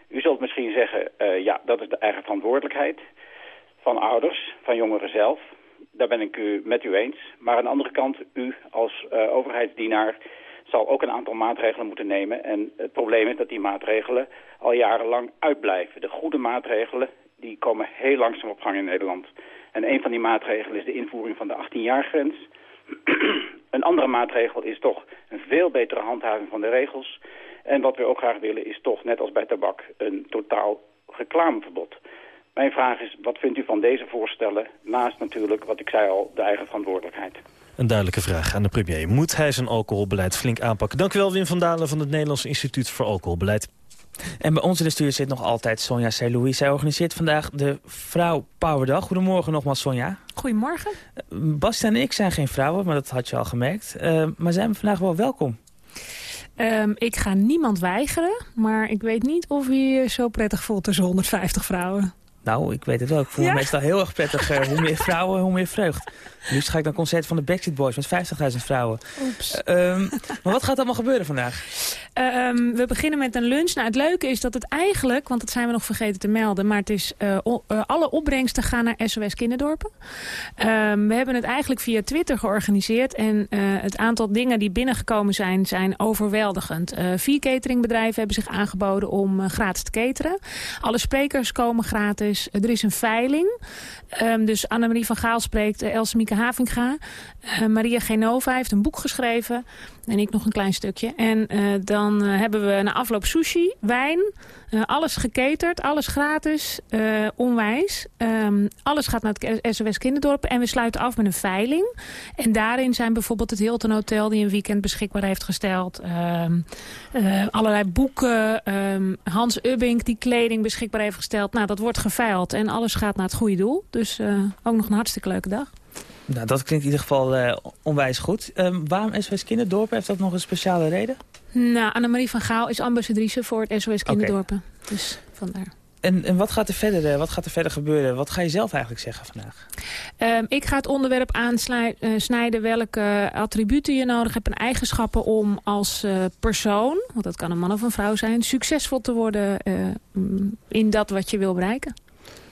U zult misschien zeggen, eh, ja, dat is de eigen verantwoordelijkheid van ouders, van jongeren zelf. Daar ben ik u met u eens. Maar aan de andere kant, u als eh, overheidsdienaar zal ook een aantal maatregelen moeten nemen. En het probleem is dat die maatregelen al jarenlang uitblijven. De goede maatregelen die komen heel langzaam op gang in Nederland. En een van die maatregelen is de invoering van de 18-jaar-grens. een andere maatregel is toch een veel betere handhaving van de regels. En wat we ook graag willen is toch, net als bij tabak, een totaal reclameverbod. Mijn vraag is, wat vindt u van deze voorstellen? Naast natuurlijk, wat ik zei al, de eigen verantwoordelijkheid. Een duidelijke vraag aan de premier. Moet hij zijn alcoholbeleid flink aanpakken? Dank u wel, Wim van Dalen van het Nederlands Instituut voor Alcoholbeleid. En bij ons in de studio zit nog altijd Sonja C. Zij organiseert vandaag de Vrouw Powerdag. Goedemorgen nogmaals, Sonja. Goedemorgen. Bas en ik zijn geen vrouwen, maar dat had je al gemerkt. Eh, maar zijn we vandaag wel welkom? Ehm, ik ga niemand weigeren, maar ik weet niet of u je zo prettig voelt tussen 150 vrouwen. Nou, ik weet het wel. Ik voel Ja? me meestal heel erg prettig. eh, hoe meer vrouwen, hoe meer vreugd. Nu ga ik naar een concert van de Backstreet Boys met 50.000 vrouwen. Oeps. Ehm, maar wat gaat allemaal gebeuren vandaag? Ehm, we beginnen met een lunch. Nou, het leuke is dat het eigenlijk, want dat zijn we nog vergeten te melden... maar het is, eh, eh, alle opbrengsten gaan naar SOS Kinderdorpen. Ehm, we hebben het eigenlijk via Twitter georganiseerd... en eh, het aantal dingen die binnengekomen zijn, zijn overweldigend. Eh, vier cateringbedrijven hebben zich aangeboden om eh, gratis te cateren. Alle sprekers komen gratis. Er is een veiling. Ehm, dus Annemarie van Gaal spreekt, uh, Else Mieke Havinga. Eh, Maria Genova heeft een boek geschreven. En ik nog een klein stukje. En eh, dan eh, hebben we na afloop sushi, wijn, eh, alles geketerd, alles gratis, onwijs. Ehm, alles gaat naar het SOS Kinderdorp en we sluiten af met een veiling. En daarin zijn bijvoorbeeld het Hilton Hotel die een weekend beschikbaar heeft gesteld. ehm, eh, allerlei boeken, ehm, Hans Ubbink die kleding beschikbaar heeft gesteld. Nou, dat wordt geveild en alles gaat naar het goede doel. Dus ook nog een hartstikke leuke dag. Nou, dat klinkt in ieder geval eh, onwijs goed. Ehm, waarom SOS Kinderdorpen? Heeft dat nog een speciale reden? Nou, Annemarie van Gaal is ambassadrice voor het SOS Kinderdorpen. Dus vandaar. En, en wat, gaat er verder, eh, wat gaat er verder gebeuren? Wat ga je zelf eigenlijk zeggen vandaag? Ehm, ik ga het onderwerp aansnijden welke attributen je nodig hebt en eigenschappen om als eh, persoon, want dat kan een man of een vrouw zijn, succesvol te worden eh, mm, in dat wat je wil bereiken.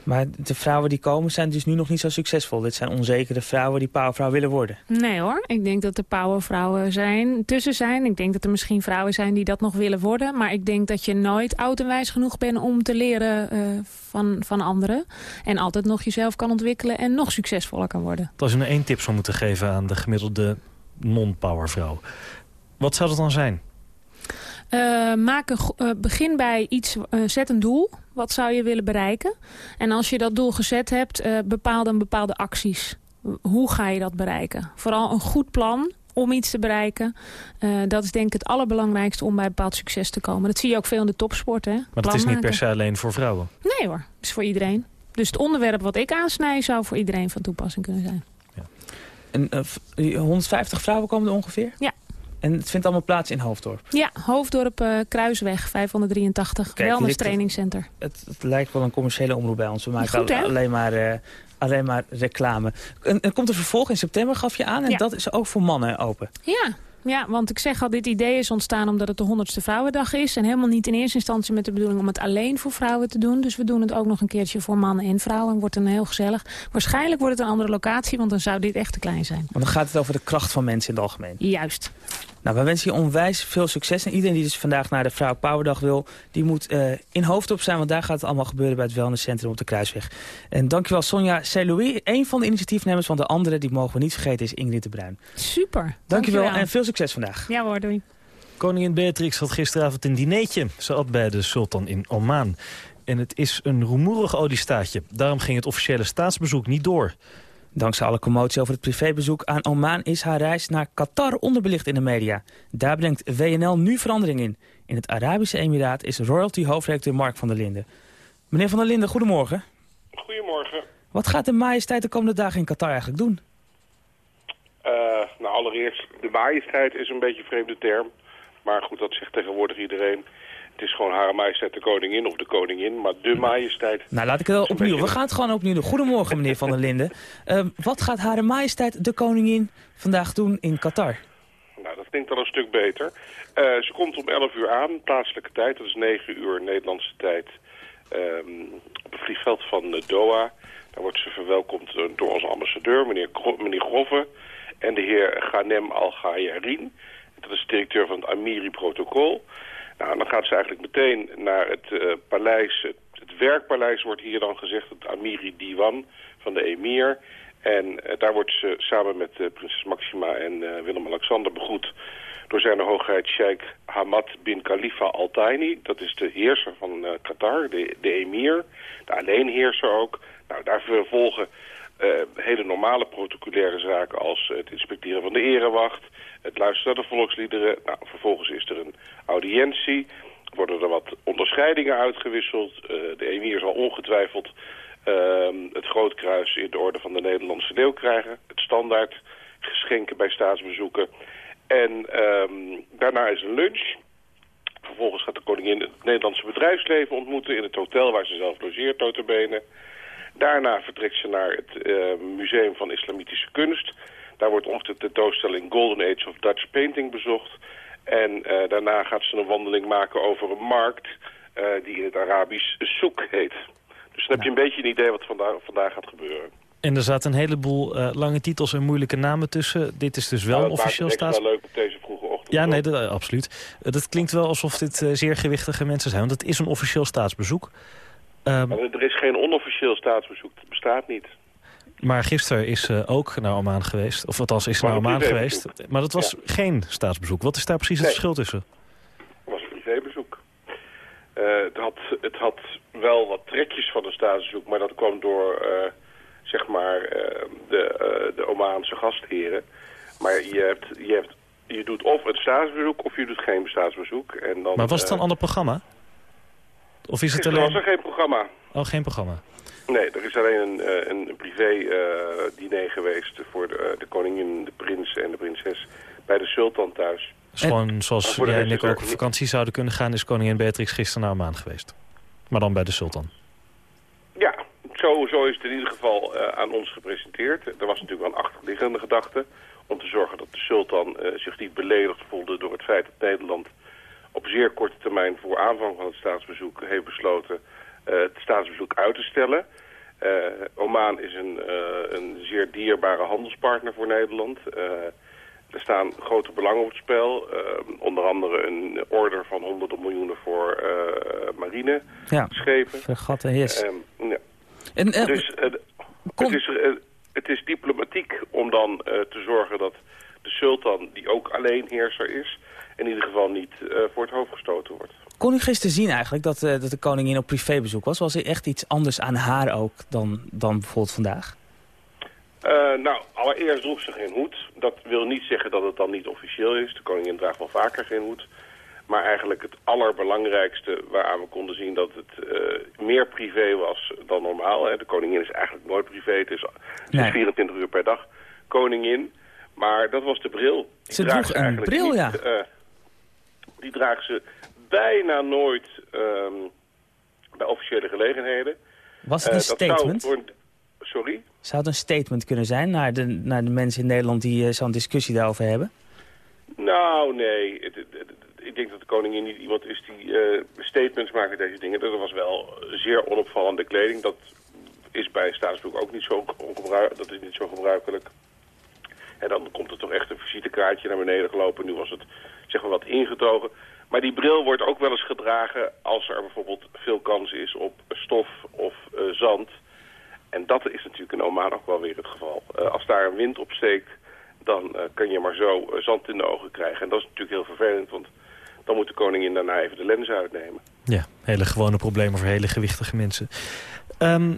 Maar de vrouwen die komen zijn dus nu nog niet zo succesvol. Dit zijn onzekere vrouwen die powervrouw willen worden. Nee hoor, ik denk dat er powervrouwen zijn, tussen zijn. Ik denk dat er misschien vrouwen zijn die dat nog willen worden. Maar ik denk dat je nooit oud en wijs genoeg bent om te leren eh, van, van anderen. En altijd nog jezelf kan ontwikkelen en nog succesvoller kan worden. Als je nou één tip zou moeten geven aan de gemiddelde non-power vrouw. Wat zou dat dan zijn? Eh, maak een, eh, begin bij iets, eh, zet een doel. Wat zou je willen bereiken? En als je dat doel gezet hebt, eh, bepaal dan bepaalde acties. Hoe ga je dat bereiken? Vooral een goed plan om iets te bereiken. Eh, dat is denk ik het allerbelangrijkste om bij bepaald succes te komen. Dat zie je ook veel in de topsport. Hè? Maar dat is niet per se alleen voor vrouwen. Nee hoor, het is voor iedereen. Dus het onderwerp wat ik aansnij zou voor iedereen van toepassing kunnen zijn. En, eh, v- 150 vrouwen komen er ongeveer? Ja. En het vindt allemaal plaats in Hoofddorp? Ja, Hoofddorp eh, Kruisweg 583, Kijk, Wellness Training Center. Het, het lijkt wel een commerciële omroep bij ons. We maken Goed, al- hè? alleen, maar, eh, alleen maar reclame. En, er komt een vervolg in september, gaf je aan. En Ja. dat is ook voor mannen open. Ja, ja, want ik zeg al, dit idee is ontstaan omdat het de 100ste Vrouwendag is. En helemaal niet in eerste instantie met de bedoeling om het alleen voor vrouwen te doen. Dus we doen het ook nog een keertje voor mannen en vrouwen. Wordt een heel gezellig. Waarschijnlijk wordt het een andere locatie, want dan zou dit echt te klein zijn. Want dan gaat het over de kracht van mensen in het algemeen. Juist. Nou, we wensen je onwijs veel succes. En iedereen die dus vandaag naar de Vrouw Powerdag wil... die moet eh, in Hoofddorp zijn, want daar gaat het allemaal gebeuren... bij het Wellnesscentrum op de Kruisweg. En dankjewel Sonja Celouis, een van de initiatiefnemers... want de andere, die mogen we niet vergeten, is Ingrid de Bruin. Super. Dankjewel, en veel succes vandaag. Ja hoor, doei. Koningin Beatrix had gisteravond een dineetje. Ze at bij de sultan in Oman. En het is een rumoerig oliestaatje. Daarom ging het officiële staatsbezoek niet door. Dankzij alle commotie over het privébezoek aan Oman... is haar reis naar Qatar onderbelicht in de media. Daar brengt WNL nu verandering in. In het Arabische Emiraat is royalty-hoofdredacteur Mark van der Linden. Meneer van der Linden, goedemorgen. Goedemorgen. Wat gaat de majesteit de komende dagen in Qatar eigenlijk doen? Eh, nou, allereerst, de majesteit is een beetje een vreemde term. Maar goed, dat zegt tegenwoordig iedereen. Het is gewoon Hare Majesteit de Koningin of de Koningin, maar de majesteit. Nou, laat ik het wel opnieuw. We gaan het gewoon opnieuw doen. Goedemorgen, meneer Van der Linden. Ehm, wat gaat Hare Majesteit de Koningin vandaag doen in Qatar? Nou, dat klinkt al een stuk beter. Eh, ze komt om 11 uur aan, plaatselijke tijd. Dat is 9 uur Nederlandse tijd. ehm, op het vliegveld van eh, Doha. Daar wordt ze verwelkomd eh, door onze ambassadeur, meneer, Gro meneer Groffe. En de heer Ghanem Al-Ghayarin. Dat is directeur van het Amiri-protocol. Nou, dan gaat ze eigenlijk meteen naar het eh, paleis. Het, werkpaleis wordt hier dan gezegd, het Amiri Diwan van de emir. En eh, daar wordt ze samen met eh, prinses Maxima en Willem-Alexander begroet door zijn hoogheid Sheikh Hamad bin Khalifa Al Thani. Dat is de heerser van Qatar, de, de emir, de alleenheerser ook. Nou, daar vervolgen eh, hele normale protocolaire zaken als het inspecteren van de erewacht, het luisteren naar de volksliederen. Nou, vervolgens is er een audiëntie, worden er wat onderscheidingen uitgewisseld. Eh, de emir zal ongetwijfeld ehm, het grootkruis in de orde van de Nederlandse leeuw krijgen. Het standaard geschenken bij staatsbezoeken. En ehm, daarna is een lunch. Vervolgens gaat de koningin het Nederlandse bedrijfsleven ontmoeten in het hotel waar ze zelf logeert, notabene. Daarna vertrekt ze naar het eh, Museum van Islamitische Kunst. Daar wordt ongeveer de tentoonstelling Golden Age of Dutch Painting bezocht. En eh, daarna gaat ze een wandeling maken over een markt eh, die in het Arabisch soek heet. Dus dan heb je een beetje een idee wat vandaag, vandaag gaat gebeuren. En er zaten een heleboel lange titels en moeilijke namen tussen. Dit is dus wel Nou, een officieel staats... leuk op deze vroege ochtend. Ja, nee, dat, absoluut. Dat klinkt wel alsof dit zeer gewichtige mensen zijn. Want het is een officieel staatsbezoek. Ehm, Maar er is geen onofficieel staatsbezoek, dat bestaat niet. Maar gisteren is ze ook naar Oman geweest. Of althans, is naar Oman geweest. Maar dat was geen staatsbezoek. Wat is daar precies het verschil tussen? was een privébezoek. Eh, het, had, het had wel wat trekjes van een staatsbezoek, maar dat kwam door, eh, zeg maar, de, de Omaanse gastheren. Maar je, hebt, je, hebt, je doet of een staatsbezoek of je doet geen staatsbezoek. En dan, Maar was het een ander programma? Of is het gisteren alleen... was er geen programma. Oh, geen programma. Nee, er is alleen een, eh, een privé eh, diner geweest voor de, eh, de koningin, de prins en de prinses bij de sultan thuis. Dus gewoon zoals jij en ik ook op vakantie zouden kunnen gaan... is koningin Beatrix gisteren naar Oman geweest. Maar dan bij de sultan. Ja, zo, zo is het in ieder geval eh, aan ons gepresenteerd. Er was natuurlijk wel een achterliggende gedachte om te zorgen dat de sultan eh, zich niet beledigd voelde door het feit dat Nederland op zeer korte termijn voor aanvang van het staatsbezoek heeft besloten eh, het staatsbezoek uit te stellen. Eh, Oman is een, eh, een zeer dierbare handelspartner voor Nederland. Er staan grote belangen op het spel. onder andere een order van honderden miljoenen voor eh marine Ja, schepen. vergatten, yes. Ehm, ja. En, dus het, is, het is diplomatiek om dan te zorgen dat de sultan, die ook alleenheerser is, in ieder geval niet eh, voor het hoofd gestoten wordt. Kon u gisteren zien eigenlijk dat, eh, dat de koningin op privébezoek was? Was er echt iets anders aan haar ook dan, dan bijvoorbeeld vandaag? Eh, nou, allereerst droeg ze geen hoed. Dat wil niet zeggen dat het dan niet officieel is. De koningin draagt wel vaker geen hoed. Maar eigenlijk het allerbelangrijkste waaraan we konden zien dat het meer privé was dan normaal. Hè. De koningin is eigenlijk nooit privé. Het is, het is Nee. 24 uur per dag koningin. Maar dat was de bril. Die Ze droeg een bril, niet, ja. Die draagt ze bijna nooit ehm, bij officiële gelegenheden. Was het een Eh, dat zou statement? voor een- Sorry? Zou het een statement kunnen zijn naar de, naar de mensen in Nederland die eh, zo'n discussie daarover hebben? Nou, nee. Het- het- het- ik denk dat de koningin niet iemand is die eh, statements maakt met deze dingen. Er was wel zeer onopvallende kleding. Dat is bij een staatsbezoek ook niet zo, dat is niet zo gebruikelijk. En dan komt er toch echt een visitekaartje naar beneden gelopen. Nu was het zeg maar wat ingetogen. Maar die bril wordt ook wel eens gedragen als er bijvoorbeeld veel kans is op stof of eh, zand. En dat is natuurlijk in Oman ook wel weer het geval. Eh, als daar een wind op steekt, dan eh, kan je maar zo zand in de ogen krijgen. En dat is natuurlijk heel vervelend, want dan moet de koningin daarna even de lens uitnemen. Ja, hele gewone problemen voor hele gewichtige mensen. Ehm,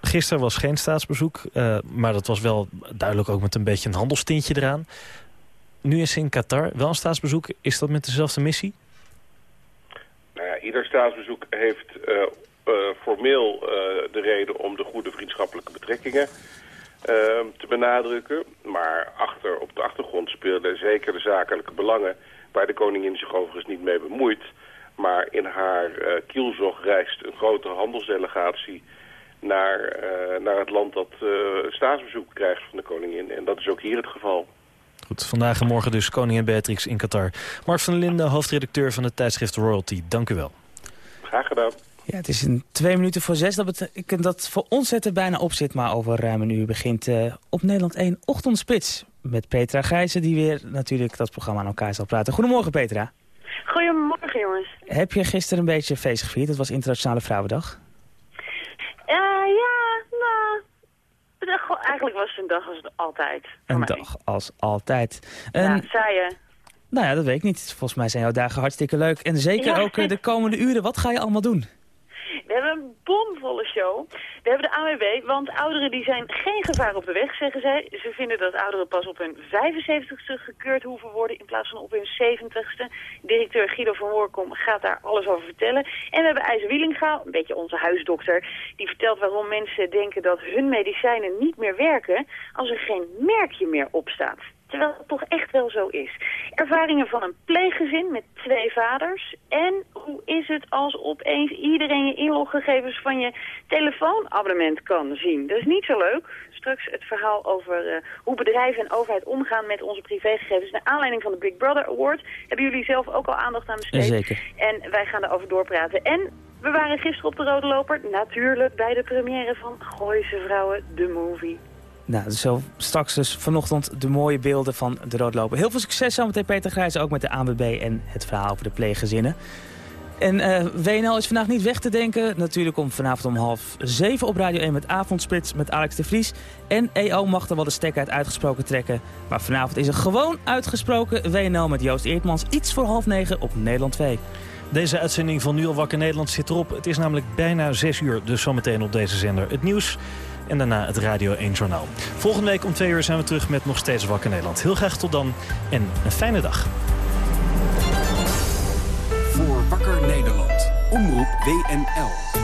gisteren was geen staatsbezoek, maar dat was wel duidelijk ook met een beetje een handelstintje eraan. Nu is in Qatar wel een staatsbezoek. Is dat met dezelfde missie? Nou ja, ieder staatsbezoek heeft eh, eh, formeel eh, de reden om de goede vriendschappelijke betrekkingen te benadrukken. Maar achter, op de achtergrond spelen zeker de zakelijke belangen, waar de koningin zich overigens niet mee bemoeit. Maar in haar kielzog reist een grote handelsdelegatie naar, naar het land dat staatsbezoek krijgt van de koningin. En dat is ook hier het geval. Goed, vandaag en morgen dus koningin Beatrix in Qatar. Mark van der Linden, hoofdredacteur van het tijdschrift Royalty. Dank u wel. Graag gedaan. Ja, het is een twee minuten voor zes. Dat betekent dat voor ons het er bijna op zit. Maar over ruim een uur begint eh, op Nederland 1 Ochtendspits. Met Petra Gijzen, die weer natuurlijk dat programma aan elkaar zal praten. Goedemorgen, Petra. Goedemorgen, jongens. Heb je gisteren een beetje feest gevierd? Het was Internationale Vrouwendag. Eh, ja. Eigenlijk was het een dag als altijd. Een mij. dag als altijd. Ja, En, zei je. Nou ja, dat weet ik niet. Volgens mij zijn jouw dagen hartstikke leuk. En zeker Ja. ook eh, de komende uren. Wat ga je allemaal doen? We hebben een bomvolle show. We hebben de AWB, want ouderen die zijn geen gevaar op de weg, zeggen zij. Ze vinden dat ouderen pas op hun 75ste gekeurd hoeven worden in plaats van op hun 70ste. Directeur Guido van Woorkom gaat daar alles over vertellen. En we hebben IJzer Wielinga, een beetje onze huisdokter, die vertelt waarom mensen denken dat hun medicijnen niet meer werken als er geen merkje meer op staat. Terwijl het toch echt wel zo is. Ervaringen van een pleeggezin met twee vaders. En hoe is het als opeens iedereen je inloggegevens van je telefoonabonnement kan zien. Dat is niet zo leuk. Straks het verhaal over eh, hoe bedrijven en overheid omgaan met onze privégegevens. Naar aanleiding van de Big Brother Award hebben jullie zelf ook al aandacht aan besteed. Zeker. En wij gaan daarover doorpraten. En we waren gisteren op de Rode Loper. Natuurlijk bij de première van Gooise Vrouwen, de movie. Nou, zo straks dus vanochtend de mooie beelden van de roodloper. Heel veel succes zometeen Peter Grijs, ook met de ANWB en het verhaal over de pleeggezinnen. En eh, WNL is vandaag niet weg te denken. Natuurlijk komt vanavond om half zeven op Radio 1 met Avondspits met Alex de Vries. En EO mag er wel de stek uit uitgesproken trekken. Maar vanavond is er gewoon uitgesproken WNL met Joost Eertmans. Iets voor half negen op Nederland 2. Deze uitzending van Nu al wakker Nederland zit erop. Het is namelijk bijna 6 uur, dus zometeen op deze zender het nieuws. En daarna het Radio 1 Journaal. Volgende week om 2 uur zijn we terug met nog steeds Wakker Nederland. Heel graag tot dan en een fijne dag. Voor Wakker Nederland. Omroep WNL.